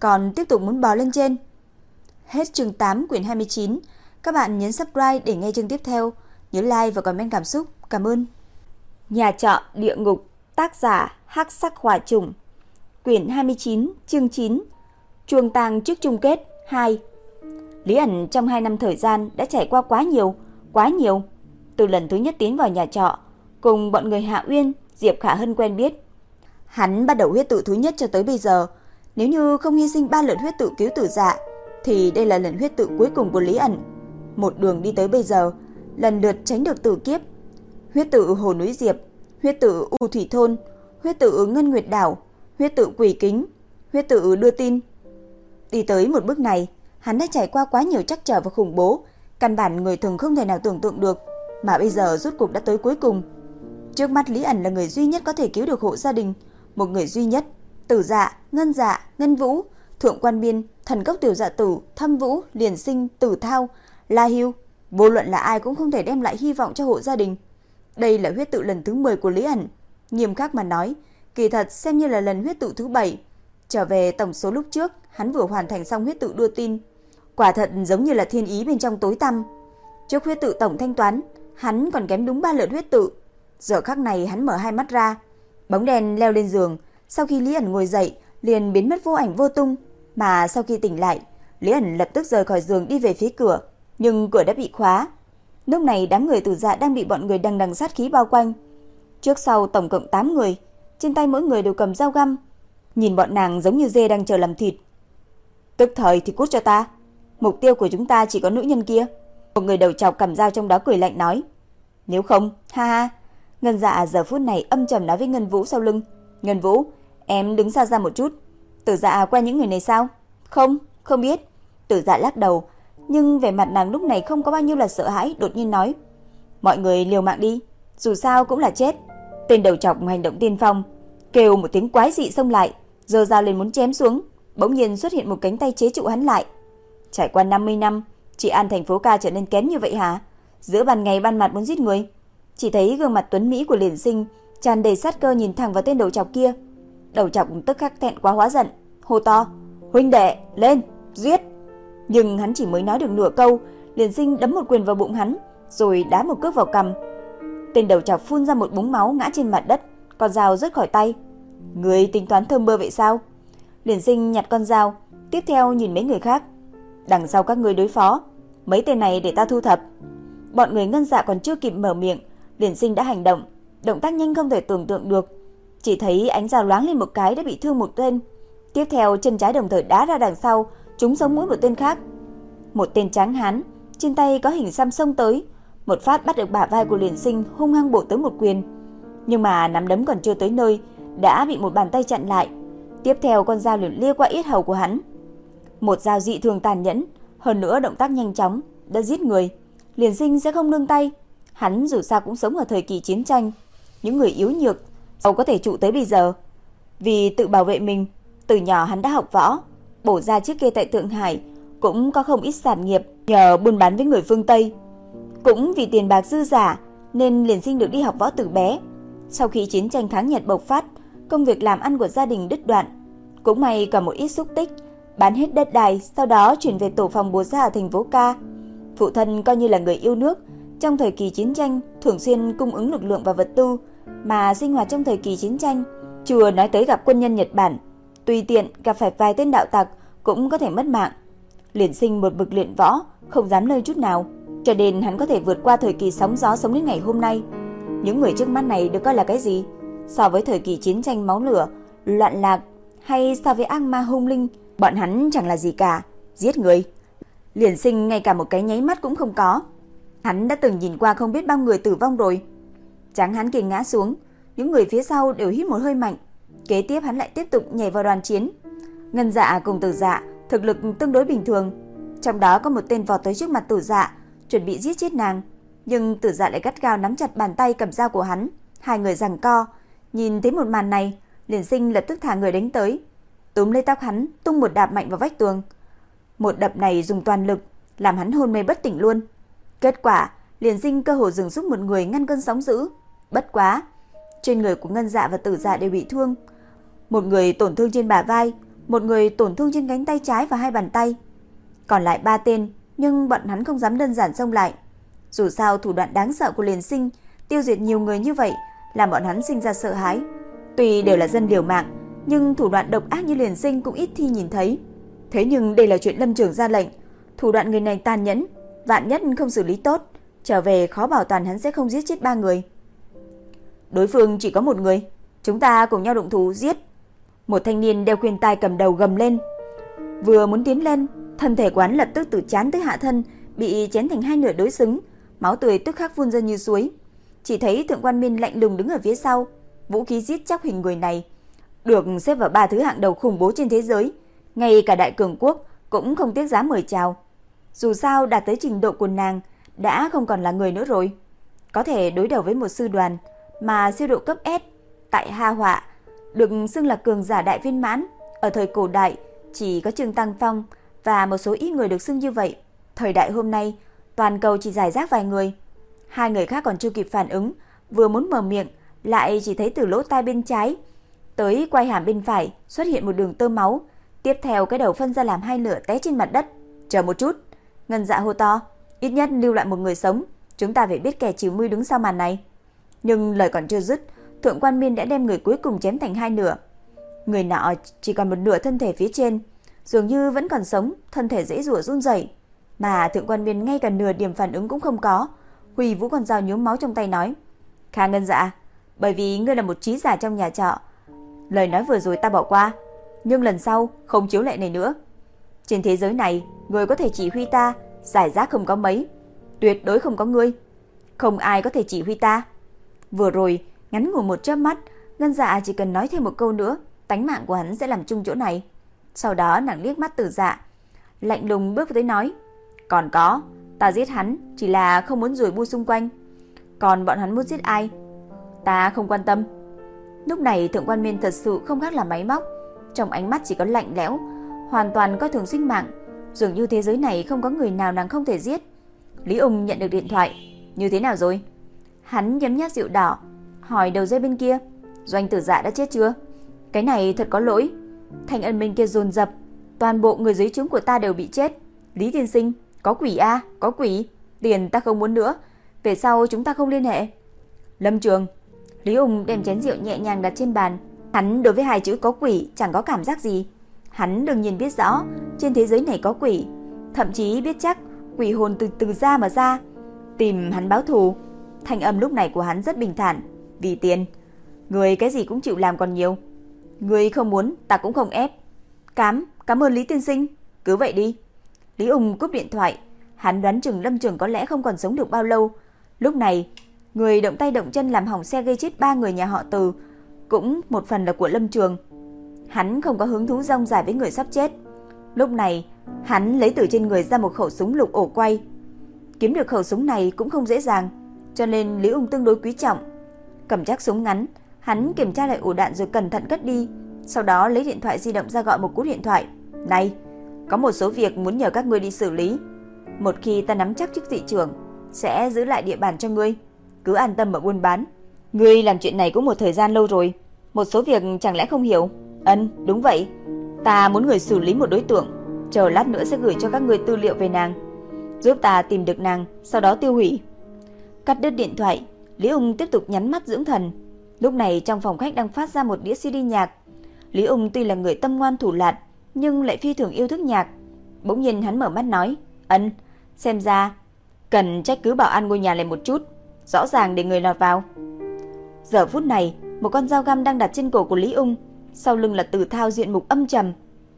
còn tiếp tục muốn bò lên trên. Hết chương 8 quyển 29. Các bạn nhấn subscribe để nghe chương tiếp theo. Nhớ like và comment cảm xúc. Cảm ơn. Nhà trọ địa ngục, tác giả Hắc Sắc Hỏa Trùng. Quyển 29, chương 9. Chuông tang trước chung kết 2. Lý ẩn trong 2 năm thời gian đã trải qua quá nhiều, quá nhiều. Từ lần thứ nhất tiến vào nhà trọ, cùng bọn người Hạ Uyên, Diệp Khả Hân quen biết. Hắn bắt đầu huyết tự thứ nhất cho tới bây giờ. Nếu như không hy sinh ba lần huyết tự cứu tử dạ, thì đây là lần huyết tự cuối cùng của Lý ẩn. Một đường đi tới bây giờ, lần lượt tránh được tử kiếp. Huyết tự Hồ Núi Diệp, huyết tự U Thủy Thôn, huyết tự Ngân Nguyệt Đảo, huyết tự Quỷ Kính, huyết tự Đưa Tin. Đi tới một bước này, hắn đã trải qua quá nhiều trắc trở và khủng bố, căn bản người thường không thể nào tưởng tượng được, mà bây giờ rốt cuộc đã tới cuối cùng. Trước mắt Lý ẩn là người duy nhất có thể cứu được hộ gia đình, một người duy nhất, Tử Dạ, Ngân Dạ, Ngân Vũ, Thượng Quan Biên, Thần Cốc Tiểu Dạ Tử, Thâm Vũ, Liền Sinh, Tử Thao, La Hưu, vô luận là ai cũng không thể đem lại hy vọng cho hộ gia đình. Đây là huyết tự lần thứ 10 của Lý ẩn, nghiêm khắc mà nói, kỳ thật xem như là lần huyết tự thứ 7. Trở về tổng số lúc trước, hắn vừa hoàn thành xong huyết tự đưa tin. Quả thật giống như là thiên ý bên trong tối tăm. Trước huyết tự tổng thanh toán, hắn còn kém đúng 3 lượt huyết tự. Giờ khắc này hắn mở hai mắt ra, bóng đèn leo lên giường, sau khi Lý ẩn ngồi dậy, liền biến mất vô ảnh vô tung, mà sau khi tỉnh lại, Lý ẩn lập tức rời khỏi giường đi về phía cửa, nhưng cửa đã bị khóa. Lúc này đám người tử dạ đang bị bọn người đằng đằng sát khí bao quanh. Trước sau tổng cộng 8 người, trên tay mỗi người đều cầm dao găm, nhìn bọn nàng giống như dê đang chờ làm thịt. Tức thời thì cút cho ta, mục tiêu của chúng ta chỉ có nữ nhân kia. Một người đầu chọc cầm dao trong đó cười lạnh nói, nếu không, ha ha. Ngân dạ giờ phút này âm trầm nói với Ngân Vũ sau lưng, Ngân Vũ, em đứng xa ra một chút. Tử dạ à, quen những người này sao? Không, không biết. Tử dạ lắc đầu, nhưng vẻ mặt nàng lúc này không có bao nhiêu là sợ hãi, đột nhiên nói. Mọi người liều mạng đi, dù sao cũng là chết. Tên đầu trọc hành động tiên phong, kêu một tiếng quái dị xông lại, giơ dao lên muốn chém xuống. bỗng nhiên xuất hiện một cánh tay chế trụ hắn lại. Trải qua 50 năm, chị An thành phố ca trở nên kém như vậy hả? Giữa ban ngày ban mặt muốn giết người. Chỉ thấy gương mặt tuấn Mỹ của liền sinh tràn đầy sát cơ nhìn thẳng vào tên đầu trọc kia. Đầu trọc tức khắc thẹn quá hóa giận, hô to, huynh đệ, lên, giết. Nhưng hắn chỉ mới nói được nửa câu, liền sinh đấm một quyền vào bụng hắn, rồi đá một cước vào cằm. Tên đầu chọc phun ra một búng máu ngã trên mặt đất, con dao rớt khỏi tay. Người tính toán thơm bơ vậy sao? Liền sinh nhặt con dao, tiếp theo nhìn mấy người khác. Đằng sau các người đối phó, mấy tên này để ta thu thập. Bọn người ngân dạ còn chưa kịp mở miệng, liền sinh đã hành động, động tác nhanh không thể tưởng tượng được. Chỉ thấy ánh dao loáng lên một cái đã bị thương một tên. Tiếp theo chân trái đồng thời đá ra đằng sau, chúng sống mũi một tên khác. Một tên tráng hán, trên tay có hình xăm sông tới, một phát bắt được bả vai của liền sinh hung hăng bổ tới một quyền. Nhưng mà nắm đấm còn chưa tới nơi, đã bị một bàn tay chặn lại. Tiếp theo con dao liền lia qua yết hầu của hắn. Một dao dị thường tàn nhẫn, hơn nữa động tác nhanh chóng, đã giết người. Liền sinh sẽ không nương tay. Hắn dù sao cũng sống ở thời kỳ chiến tranh. Những người yếu nhược, sao có thể trụ tới bây giờ. Vì tự bảo vệ mình, từ nhỏ hắn đã học võ. Bổ ra trước kia tại Thượng Hải, cũng có không ít sản nghiệp nhờ buôn bán với người phương Tây. Cũng vì tiền bạc dư giả nên liền sinh được đi học võ từ bé. Sau khi chiến tranh kháng Nhật bộc phát, công việc làm ăn của gia đình đứt đoạn. Cũng may cả một ít xúc tích, bán hết đất đai, sau đó chuyển về tổ phòng bố gia ở thành phố Ca. Phụ thân coi như là người yêu nước, trong thời kỳ chiến tranh thường xuyên cung ứng lực lượng và vật tư, mà sinh hoạt trong thời kỳ chiến tranh, chưa nói tới gặp quân nhân Nhật Bản, tùy tiện gặp phải vài tên đạo tặc cũng có thể mất mạng. Liền sinh một bực luyện võ, không dám nơi chút nào, cho nên hắn có thể vượt qua thời kỳ sóng gió sống đến ngày hôm nay. Những người trước mắt này được coi là cái gì? So với thời kỳ chiến tranh máu lửa, loạn lạc hay so với ác ma hung linh, bọn hắn chẳng là gì cả, giết người. Liền sinh ngay cả một cái nháy mắt cũng không có. Hắn đã từng nhìn qua không biết bao người tử vong rồi. Tráng hắn kia ngã xuống, những người phía sau đều hít một hơi mạnh. Kế tiếp hắn lại tiếp tục nhảy vào đoàn chiến. Ngân dạ cùng tử dạ, thực lực tương đối bình thường. Trong đó có một tên vọt tới trước mặt tử dạ, chuẩn bị giết chết nàng. Nhưng tử dạ lại gắt gao nắm chặt bàn tay cầm dao của hắn. Hai người giằng co. Nhìn thấy một màn này, liền sinh lập tức thả người đánh tới. Túm lấy tóc hắn, tung một đạp mạnh vào vách tường. Một đập này dùng toàn lực, làm hắn hôn mê bất tỉnh luôn. Kết quả, liền sinh cơ hồ dừng giúp một người ngăn cơn sóng dữ. Bất quá, trên người của Ngân Dạ và Tử Dạ đều bị thương. Một người tổn thương trên bả vai, một người tổn thương trên cánh tay trái và hai bàn tay. Còn lại ba tên, nhưng bọn hắn không dám đơn giản xông lại. Dù sao thủ đoạn đáng sợ của liền sinh tiêu diệt nhiều người như vậy làm bọn hắn sinh ra sợ hãi. Tuy đều là dân liều mạng, nhưng thủ đoạn độc ác như liền sinh cũng ít thi nhìn thấy. Thế nhưng đây là chuyện Lâm trưởng ra lệnh, thủ đoạn người này tàn nhẫn, vạn nhất không xử lý tốt, trở về khó bảo toàn hắn sẽ không giết chết ba người. Đối phương chỉ có một người, chúng ta cùng nhau động thủ giết. Một thanh niên đeo khuyên tai cầm đầu gầm lên. Vừa muốn tiến lên, thân thể quán lập tức từ chán tới hạ thân bị chém thành hai nửa đối xứng, máu tươi tức khắc phun ra như suối. Chỉ thấy thượng quan minh lạnh lùng đứng ở phía sau, vũ khí giết chóc hình người này được xếp vào ba thứ hạng đầu khủng bố trên thế giới, ngay cả đại cường quốc cũng không tiếc giá mời chào. Dù sao đạt tới trình độ của nàng đã không còn là người nữa rồi, có thể đối đầu với một sư đoàn mà siêu độ cấp S tại Ha Họa được xưng là cường giả đại viên mãn, ở thời cổ đại chỉ có Trương Tăng Phong và một số ít người được xưng như vậy. Thời đại hôm nay, toàn cầu chỉ giải rác vài người. Hai người khác còn chưa kịp phản ứng, vừa muốn mở miệng, lại chỉ thấy từ lỗ tai bên trái tới quay hàm bên phải xuất hiện một đường tơ máu, tiếp theo cái đầu phân ra làm hai nửa té trên mặt đất. "Chờ một chút." Ngân Dạ hô to, "Ít nhất lưu lại một người sống, chúng ta phải biết kẻ chịu mưu đứng sau màn này." Nhưng lời còn chưa dứt, Thượng Quan Miên đã đem người cuối cùng chém thành hai nửa. Người nọ chỉ còn một nửa thân thể phía trên, dường như vẫn còn sống, thân thể dễ dụa run rẩy, mà Thượng Quan Miên ngay cả nửa điểm phản ứng cũng không có. Huy Vũ còn dao nhuốm máu trong tay nói: "Kha Ngân Dạ, bởi vì ngươi là một trí giả trong nhà trọ, lời nói vừa rồi ta bỏ qua, nhưng lần sau không chiếu lệ này nữa. Trên thế giới này, người có thể chỉ huy ta, giải rác không có mấy, tuyệt đối không có ngươi. Không ai có thể chỉ huy ta." Vừa rồi, ngắn ngủ một chớp mắt, Ngân Dạ chỉ cần nói thêm một câu nữa, tánh mạng của hắn sẽ làm chung chỗ này. Sau đó nàng liếc mắt Tử Dạ, lạnh lùng bước tới nói: "Còn có, ta giết hắn chỉ là không muốn rủi bu xung quanh, còn bọn hắn muốn giết ai, ta không quan tâm." Lúc này Thượng Quan Miên thật sự không khác là máy móc, trong ánh mắt chỉ có lạnh lẽo, hoàn toàn coi thường sinh mạng, dường như thế giới này không có người nào nàng không thể giết. Lý Ung nhận được điện thoại, như thế nào rồi? Hắn nhấm nhát rượu đỏ, hỏi đầu dây bên kia, doanh tử dạ đã chết chưa? Cái này thật có lỗi. Thanh ân bên kia dồn dập, toàn bộ người dưới trướng của ta đều bị chết. Lý tiên sinh, có quỷ a, có quỷ, tiền ta không muốn nữa, về sau chúng ta không liên hệ. Lâm Trường, Lý Ung đem chén rượu nhẹ nhàng đặt trên bàn, hắn đối với hai chữ có quỷ chẳng có cảm giác gì. Hắn đương nhiên biết rõ, trên thế giới này có quỷ, thậm chí biết chắc quỷ hồn từ từ ra mà ra, tìm hắn báo thù. Thanh âm lúc này của hắn rất bình thản, vì tiền, người cái gì cũng chịu làm còn nhiều. Người không muốn, ta cũng không ép. Cám, cảm ơn Lý tiên sinh, cứ vậy đi. Lý Ung cúp điện thoại, hắn đoán chừng Lâm Trường có lẽ không còn sống được bao lâu. Lúc này, người động tay động chân làm hỏng xe gây chết ba người nhà họ Từ, cũng một phần là của Lâm Trường. Hắn không có hứng thú rong dài với người sắp chết. Lúc này, hắn lấy từ trên người ra một khẩu súng lục ổ quay. Kiếm được khẩu súng này cũng không dễ dàng, cho nên Lý Ung tương đối quý trọng. Cầm chắc súng ngắn, hắn kiểm tra lại ổ đạn rồi cẩn thận cất đi, sau đó lấy điện thoại di động ra gọi một cú điện thoại. "Này, có một số việc muốn nhờ các ngươi đi xử lý. Một khi ta nắm chắc chức thị trưởng, sẽ giữ lại địa bàn cho ngươi, cứ an tâm mà buôn bán. Ngươi làm chuyện này cũng một thời gian lâu rồi, một số việc chẳng lẽ không hiểu?" "Ân, đúng vậy. Ta muốn người xử lý một đối tượng, chờ lát nữa sẽ gửi cho các ngươi tư liệu về nàng, giúp ta tìm được nàng, sau đó tiêu hủy." Cắt đứt điện thoại, Lý Ung tiếp tục nhắm mắt dưỡng thần. Lúc này trong phòng khách đang phát ra một đĩa CD nhạc. Lý Ung tuy là người tâm ngoan thủ lạt, nhưng lại phi thường yêu thích nhạc. Bỗng nhiên hắn mở mắt nói, "Ân, xem ra cần trách cứ bảo an ngôi nhà này một chút, rõ ràng để người lọt vào." Giờ phút này, một con dao găm đang đặt trên cổ của Lý Ung, sau lưng là Từ Thao diện mục âm trầm.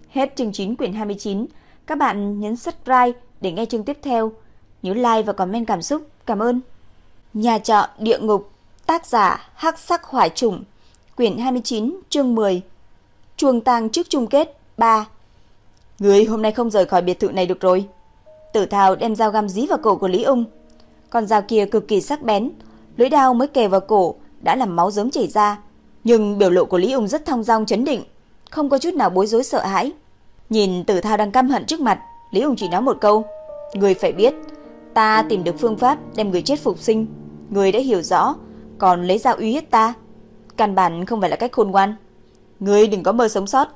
Hết chương 9 quyển 29, các bạn nhấn subscribe để nghe chương tiếp theo. Nhớ like và comment cảm xúc. Cảm ơn. Nhà trọ địa ngục, tác giả Hắc Sắc Hỏa Trùng, quyển 29, chương 10. Chuông tang trước chung kết 3. Người hôm nay không rời khỏi biệt thự này được rồi. Tử Thao đem dao găm dí vào cổ của Lý Ung. Con dao kia cực kỳ sắc bén, lưỡi dao mới kề vào cổ đã làm máu giớm chảy ra, nhưng biểu lộ của Lý Ung rất thong dong chấn định, không có chút nào bối rối sợ hãi. Nhìn Tử Thao đang căm hận trước mặt, Lý Ung chỉ nói một câu: "Người phải biết, ta tìm được phương pháp đem người chết phục sinh, người đã hiểu rõ, còn lấy dao uy hiếp ta, căn bản không phải là cách khôn ngoan. Ngươi đừng có mơ sống sót."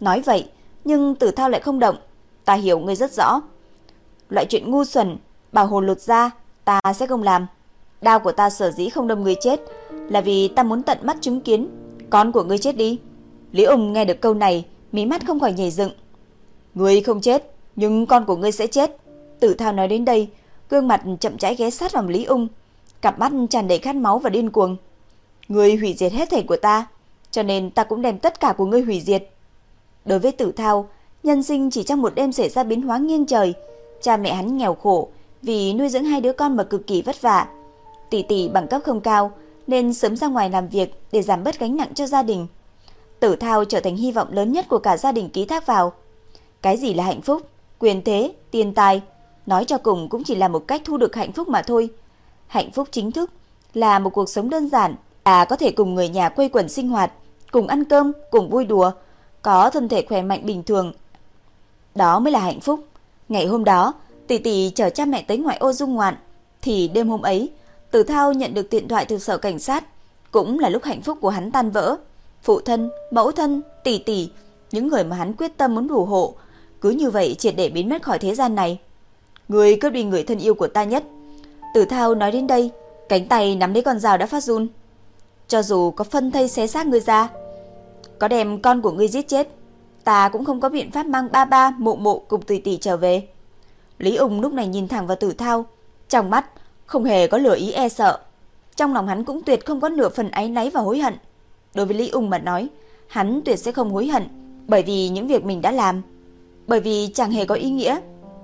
Nói vậy, nhưng Tử Thao lại không động, ta hiểu ngươi rất rõ. Loại chuyện ngu xuẩn, bảo hồn lột ra, ta sẽ không làm. Đao của ta sở dĩ không đâm người chết là vì ta muốn tận mắt chứng kiến con của ngươi chết đi. Lý Ung nghe được câu này, mí mắt không khỏi nhảy dựng. Ngươi không chết, nhưng con của ngươi sẽ chết. Tử Thao nói đến đây, gương mặt chậm rãi ghé sát vào Lý Ung, cặp mắt tràn đầy khát máu và điên cuồng. Ngươi hủy diệt hết thể của ta, cho nên ta cũng đem tất cả của ngươi hủy diệt. Đối với Tử Thao, nhân sinh chỉ trong một đêm xảy ra biến hóa nghiêng trời. Cha mẹ hắn nghèo khổ vì nuôi dưỡng hai đứa con mà cực kỳ vất vả. Tỷ tỷ bằng cấp không cao nên sớm ra ngoài làm việc để giảm bớt gánh nặng cho gia đình. Tử Thao trở thành hy vọng lớn nhất của cả gia đình ký thác vào. Cái gì là hạnh phúc, quyền thế, tiền tài, nói cho cùng cũng chỉ là một cách thu được hạnh phúc mà thôi. Hạnh phúc chính thức là một cuộc sống đơn giản, là có thể cùng người nhà quây quần sinh hoạt, cùng ăn cơm, cùng vui đùa, có thân thể khỏe mạnh bình thường. Đó mới là hạnh phúc. Ngày hôm đó, tỷ tỷ chở cha mẹ tới ngoại ô dung ngoạn, thì đêm hôm ấy, Tử Thao nhận được điện thoại từ sở cảnh sát, cũng là lúc hạnh phúc của hắn tan vỡ. Phụ thân, mẫu thân, tỷ tỷ, những người mà hắn quyết tâm muốn thủ hộ, cứ như vậy triệt để biến mất khỏi thế gian này. Người cướp đi người thân yêu của ta nhất. Tử Thao nói đến đây, cánh tay nắm lấy con dao đã phát run. Cho dù có phân thây xé xác ngươi ra, có đem con của ngươi giết chết, ta cũng không có biện pháp mang ba ba mụ mụ cùng tùy tỷ trở về. Lý Ung lúc này nhìn thẳng vào Tử Thao, trong mắt không hề có lửa ý e sợ. Trong lòng hắn cũng tuyệt không có nửa phần áy náy và hối hận. Đối với Lý Ung mà nói, hắn tuyệt sẽ không hối hận bởi vì những việc mình đã làm, bởi vì chẳng hề có ý nghĩa.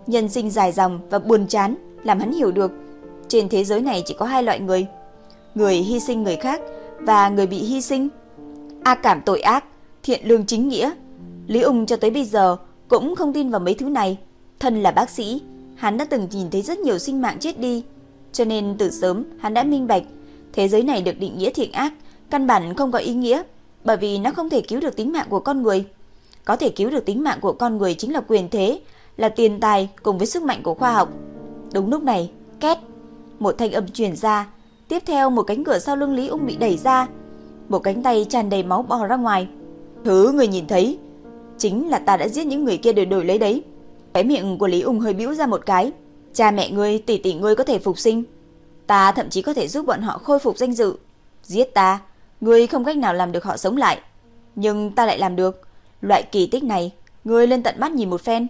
Nhân sinh dài dòng và buồn chán làm hắn hiểu được, trên thế giới này chỉ có hai loại người, người hy sinh người khác và người bị hy sinh. A cảm tội ác, thiện lương chính nghĩa. Lý Ung cho tới bây giờ cũng không tin vào mấy thứ này. Thân là bác sĩ, hắn đã từng nhìn thấy rất nhiều sinh mạng chết đi, cho nên từ sớm hắn đã minh bạch, thế giới này được định nghĩa thiện ác, căn bản không có ý nghĩa, bởi vì nó không thể cứu được tính mạng của con người. Có thể cứu được tính mạng của con người chính là quyền thế, là tiền tài cùng với sức mạnh của khoa học. Đúng lúc này, két, một thanh âm truyền ra, tiếp theo một cánh cửa sau lưng Lý Ung bị đẩy ra, một cánh tay tràn đầy máu bò ra ngoài. Thứ người nhìn thấy chính là ta đã giết những người kia để đổi lấy đấy. Cái miệng của Lý Ung hơi bĩu ra một cái. Cha mẹ ngươi, tỷ tỷ ngươi có thể phục sinh. Ta thậm chí có thể giúp bọn họ khôi phục danh dự. Giết ta, ngươi không cách nào làm được họ sống lại. Nhưng ta lại làm được. Loại kỳ tích này, ngươi lên tận mắt nhìn một phen.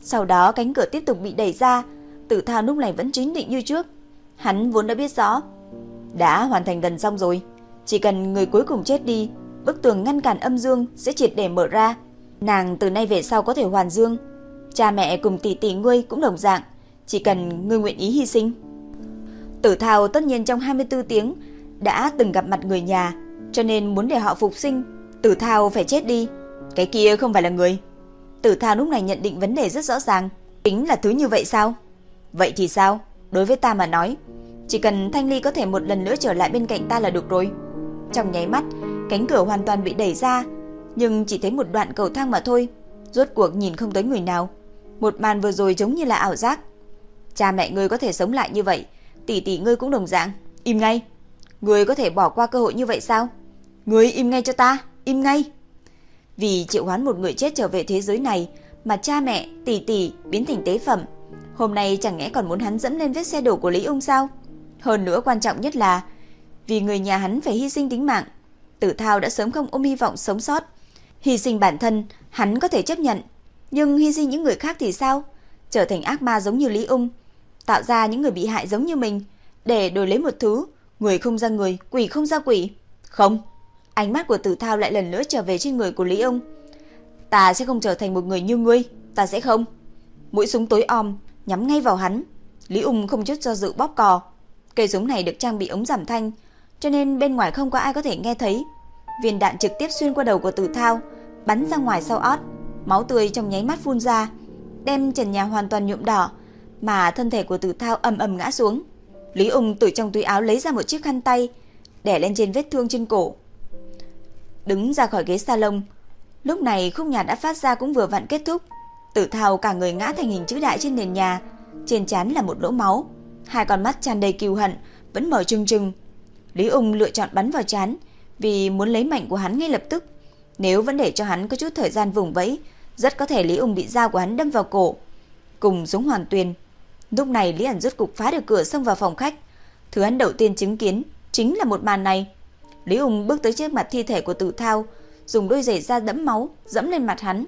Sau đó cánh cửa tiếp tục bị đẩy ra, Tử Thao lúc này vẫn chính định như trước. Hắn vốn đã biết rõ, đã hoàn thành gần xong rồi, chỉ cần người cuối cùng chết đi, bức tường ngăn cản âm dương sẽ triệt để mở ra. Nàng từ nay về sau có thể hoàn dương. Cha mẹ cùng tỷ tỷ ngươi cũng đồng dạng, chỉ cần ngươi nguyện ý hy sinh. Tử Thao tất nhiên trong 24 tiếng đã từng gặp mặt người nhà, cho nên muốn để họ phục sinh, Tử Thao phải chết đi. Cái kia không phải là người. Tử Thao lúc này nhận định vấn đề rất rõ ràng, tính là thứ như vậy sao? Vậy thì sao? Đối với ta mà nói, chỉ cần Thanh Ly có thể một lần nữa trở lại bên cạnh ta là được rồi. Trong nháy mắt, cánh cửa hoàn toàn bị đẩy ra, nhưng chỉ thấy một đoạn cầu thang mà thôi. Rốt cuộc nhìn không tới người nào. Một màn vừa rồi giống như là ảo giác. Cha mẹ ngươi có thể sống lại như vậy, tỷ tỷ ngươi cũng đồng dạng. Im ngay. Ngươi có thể bỏ qua cơ hội như vậy sao? Ngươi im ngay cho ta, im ngay. Vì triệu hoán một người chết trở về thế giới này mà cha mẹ, tỷ tỷ biến thành tế phẩm. Hôm nay chẳng lẽ còn muốn hắn dẫm lên vết xe đổ của Lý Ung sao? Hơn nữa quan trọng nhất là vì người nhà hắn phải hy sinh tính mạng. Tử Thao đã sớm không ôm hy vọng sống sót. Hy sinh bản thân, hắn có thể chấp nhận. Nhưng hy sinh những người khác thì sao? Trở thành ác ma giống như Lý Ung. Tạo ra những người bị hại giống như mình. Để đổi lấy một thứ. Người không ra người, quỷ không ra quỷ. Không. Ánh mắt của Tử Thao lại lần nữa trở về trên người của Lý Ung. Ta sẽ không trở thành một người như ngươi. Ta sẽ không. Mũi súng tối om, nhắm ngay vào hắn. Lý Ung không chút do dự bóp cò. Cây súng này được trang bị ống giảm thanh, cho nên bên ngoài không có ai có thể nghe thấy. Viên đạn trực tiếp xuyên qua đầu của Tử Thao, bắn ra ngoài sau ót, máu tươi trong nháy mắt phun ra, đem trần nhà hoàn toàn nhuộm đỏ, mà thân thể của Tử Thao ầm ầm ngã xuống. Lý Ung từ trong túi áo lấy ra một chiếc khăn tay, đè lên trên vết thương trên cổ. Đứng ra khỏi ghế salon, lúc này khúc nhạc đã phát ra cũng vừa vặn kết thúc. Tử Thao cả người ngã thành hình chữ đại trên nền nhà, trên trán là một lỗ máu, hai con mắt tràn đầy kiêu hận vẫn mở trừng trừng. Lý Ung lựa chọn bắn vào trán vì muốn lấy mạng của hắn ngay lập tức. Nếu vẫn để cho hắn có chút thời gian vùng vẫy, rất có thể Lý Ung bị dao của hắn đâm vào cổ. Cùng giống hoàn tuyền. Lúc này Lý Ảnh rút cục phá được cửa xông vào phòng khách. Thứ hắn đầu tiên chứng kiến chính là một màn này. Lý Ung bước tới trước mặt thi thể của Tử Thao, dùng đôi giày da đẫm máu dẫm lên mặt hắn,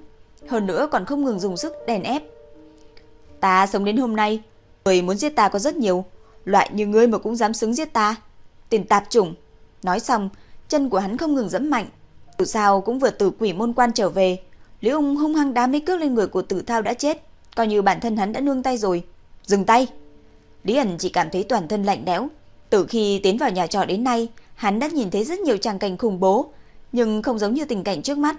hơn nữa còn không ngừng dùng sức đèn ép. Ta sống đến hôm nay, người muốn giết ta có rất nhiều, loại như ngươi mà cũng dám xứng giết ta. Tiền tạp chủng. Nói xong, chân của hắn không ngừng dẫm mạnh. Dù sao cũng vừa từ quỷ môn quan trở về, Lý Ung hung hăng đá mấy cước lên người của Tử Thao đã chết, coi như bản thân hắn đã nương tay rồi. Dừng tay. Lý ẩn chỉ cảm thấy toàn thân lạnh lẽo. Từ khi tiến vào nhà trọ đến nay, hắn đã nhìn thấy rất nhiều tràng cảnh khủng bố, nhưng không giống như tình cảnh trước mắt.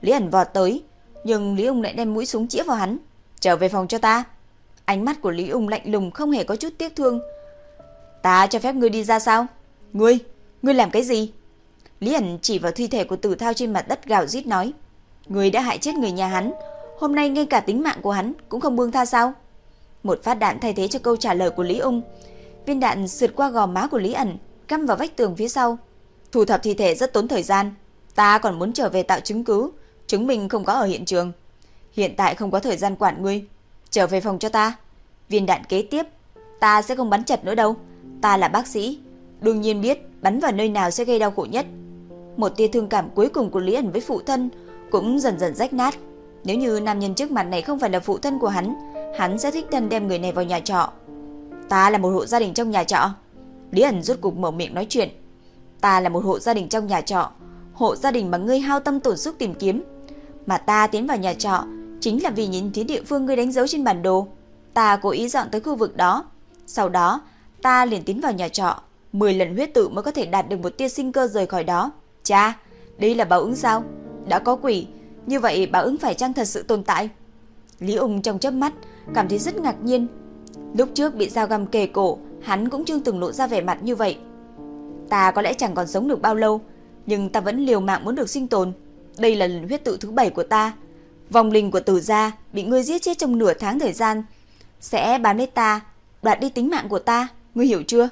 Lý ẩn vọt tới, nhưng Lý Ung lại đem mũi súng chĩa vào hắn. Trở về phòng cho ta. Ánh mắt của Lý Ung lạnh lùng không hề có chút tiếc thương. Ta cho phép ngươi đi ra sao? Ngươi, ngươi làm cái gì? Lý ẩn chỉ vào thi thể của tử thao trên mặt đất gào rít nói. Ngươi đã hại chết người nhà hắn, hôm nay ngay cả tính mạng của hắn cũng không buông tha sao? Một phát đạn thay thế cho câu trả lời của Lý Ung. Viên đạn sượt qua gò má của Lý ẩn, cắm vào vách tường phía sau. Thu thập thi thể rất tốn thời gian, ta còn muốn trở về tạo chứng cứ, chứng minh không có ở hiện trường. Hiện tại không có thời gian quản ngươi, trở về phòng cho ta. Viên đạn kế tiếp, ta sẽ không bắn chật nữa đâu, ta là bác sĩ, đương nhiên biết bắn vào nơi nào sẽ gây đau khổ nhất. Một tia thương cảm cuối cùng của Lý ẩn với phụ thân cũng dần dần rách nát. Nếu như nam nhân trước mặt này không phải là phụ thân của hắn, hắn sẽ thích thân đem người này vào nhà trọ. Ta là một hộ gia đình trong nhà trọ. Lý ẩn rút cục mở miệng nói chuyện. Ta là một hộ gia đình trong nhà trọ, hộ gia đình mà ngươi hao tâm tổn sức tìm kiếm. Mà ta tiến vào nhà trọ chính là vì nhìn thấy địa phương ngươi đánh dấu trên bản đồ. Ta cố ý dọn tới khu vực đó. Sau đó, ta liền tiến vào nhà trọ. 10 lần huyết tự mới có thể đạt được một tia sinh cơ rời khỏi đó. Cha, đây là báo ứng sao? Đã có quỷ, như vậy báo ứng phải chăng thật sự tồn tại? Lý ung trong chớp mắt, cảm thấy rất ngạc nhiên. Lúc trước bị dao găm kề cổ, hắn cũng chưa từng lộ ra vẻ mặt như vậy. Ta có lẽ chẳng còn sống được bao lâu, nhưng ta vẫn liều mạng muốn được sinh tồn. Đây là lần huyết tự thứ bảy của ta. Vòng linh của tử gia bị ngươi giết chết trong nửa tháng thời gian, sẽ bán lấy ta, đoạt đi tính mạng của ta, ngươi hiểu chưa?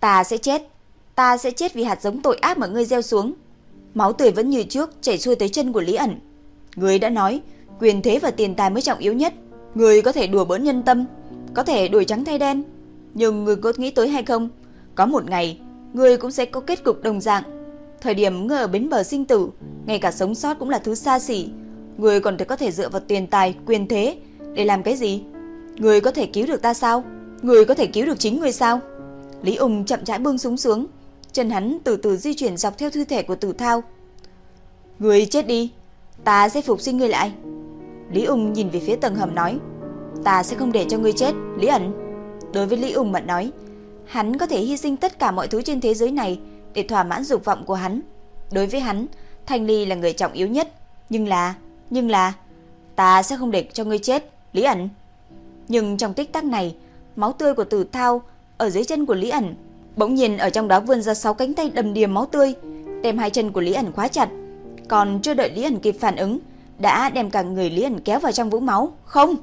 Ta sẽ chết, ta sẽ chết vì hạt giống tội ác mà ngươi gieo xuống. Máu tươi vẫn như trước chảy xuôi tới chân của Lý ẩn. Ngươi đã nói, quyền thế và tiền tài mới trọng yếu nhất. Ngươi có thể đùa bỡn nhân tâm, có thể đổi trắng thay đen, nhưng ngươi có nghĩ tới hay không? Có một ngày, ngươi cũng sẽ có kết cục đồng dạng. Thời điểm ngươi ở bến bờ sinh tử, ngay cả sống sót cũng là thứ xa xỉ người còn có thể dựa vào tiền tài, quyền thế để làm cái gì? người có thể cứu được ta sao? người có thể cứu được chính người sao? Lý Ung chậm rãi bưng súng xuống, chân hắn từ từ di chuyển dọc theo thi thể của Tử Thao. người chết đi, ta sẽ phục sinh ngươi lại. Lý Ung nhìn về phía tầng hầm nói, ta sẽ không để cho ngươi chết, Lý ẩn. Đối với Lý Ung mà nói, hắn có thể hy sinh tất cả mọi thứ trên thế giới này để thỏa mãn dục vọng của hắn. Đối với hắn, Thanh Ly là người trọng yếu nhất, nhưng là, nhưng là, ta sẽ không để cho ngươi chết, Lý ẩn. Nhưng trong tích tắc này, máu tươi của Tử Thao ở dưới chân của Lý ẩn, bỗng nhiên ở trong đó vươn ra sáu cánh tay đầm đìa máu tươi, đem hai chân của Lý ẩn khóa chặt. Còn chưa đợi Lý ẩn kịp phản ứng, đã đem cả người Lý ẩn kéo vào trong vũng máu. Không!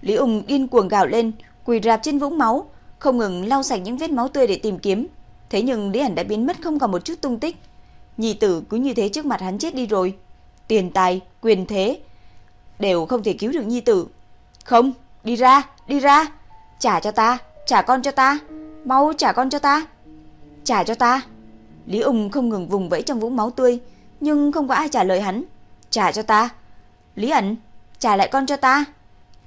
Lý ung điên cuồng gào lên, quỳ rạp trên vũng máu, không ngừng lau sạch những vết máu tươi để tìm kiếm. Thế nhưng Lý ẩn đã biến mất không còn một chút tung tích. Nhi tử cứ như thế trước mặt hắn chết đi rồi. Tiền tài, quyền thế đều không thể cứu được nhi tử. Không, đi ra, đi ra, trả cho ta, trả con cho ta, mau trả con cho ta. Trả cho ta. Lý ung không ngừng vùng vẫy trong vũng máu tươi, nhưng không có ai trả lời hắn. Trả cho ta. Lý ẩn, trả lại con cho ta.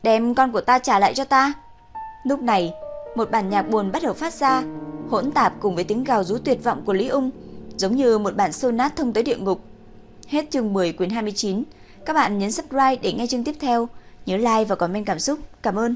Đem con của ta trả lại cho ta. Lúc này, một bản nhạc buồn bắt đầu phát ra, hỗn tạp cùng với tiếng gào rú tuyệt vọng của Lý Ung, giống như một bản sonat thông tới địa ngục. Hết chương 10 quyển 29. Các bạn nhấn subscribe để nghe chương tiếp theo. Nhớ like và comment cảm xúc. Cảm ơn.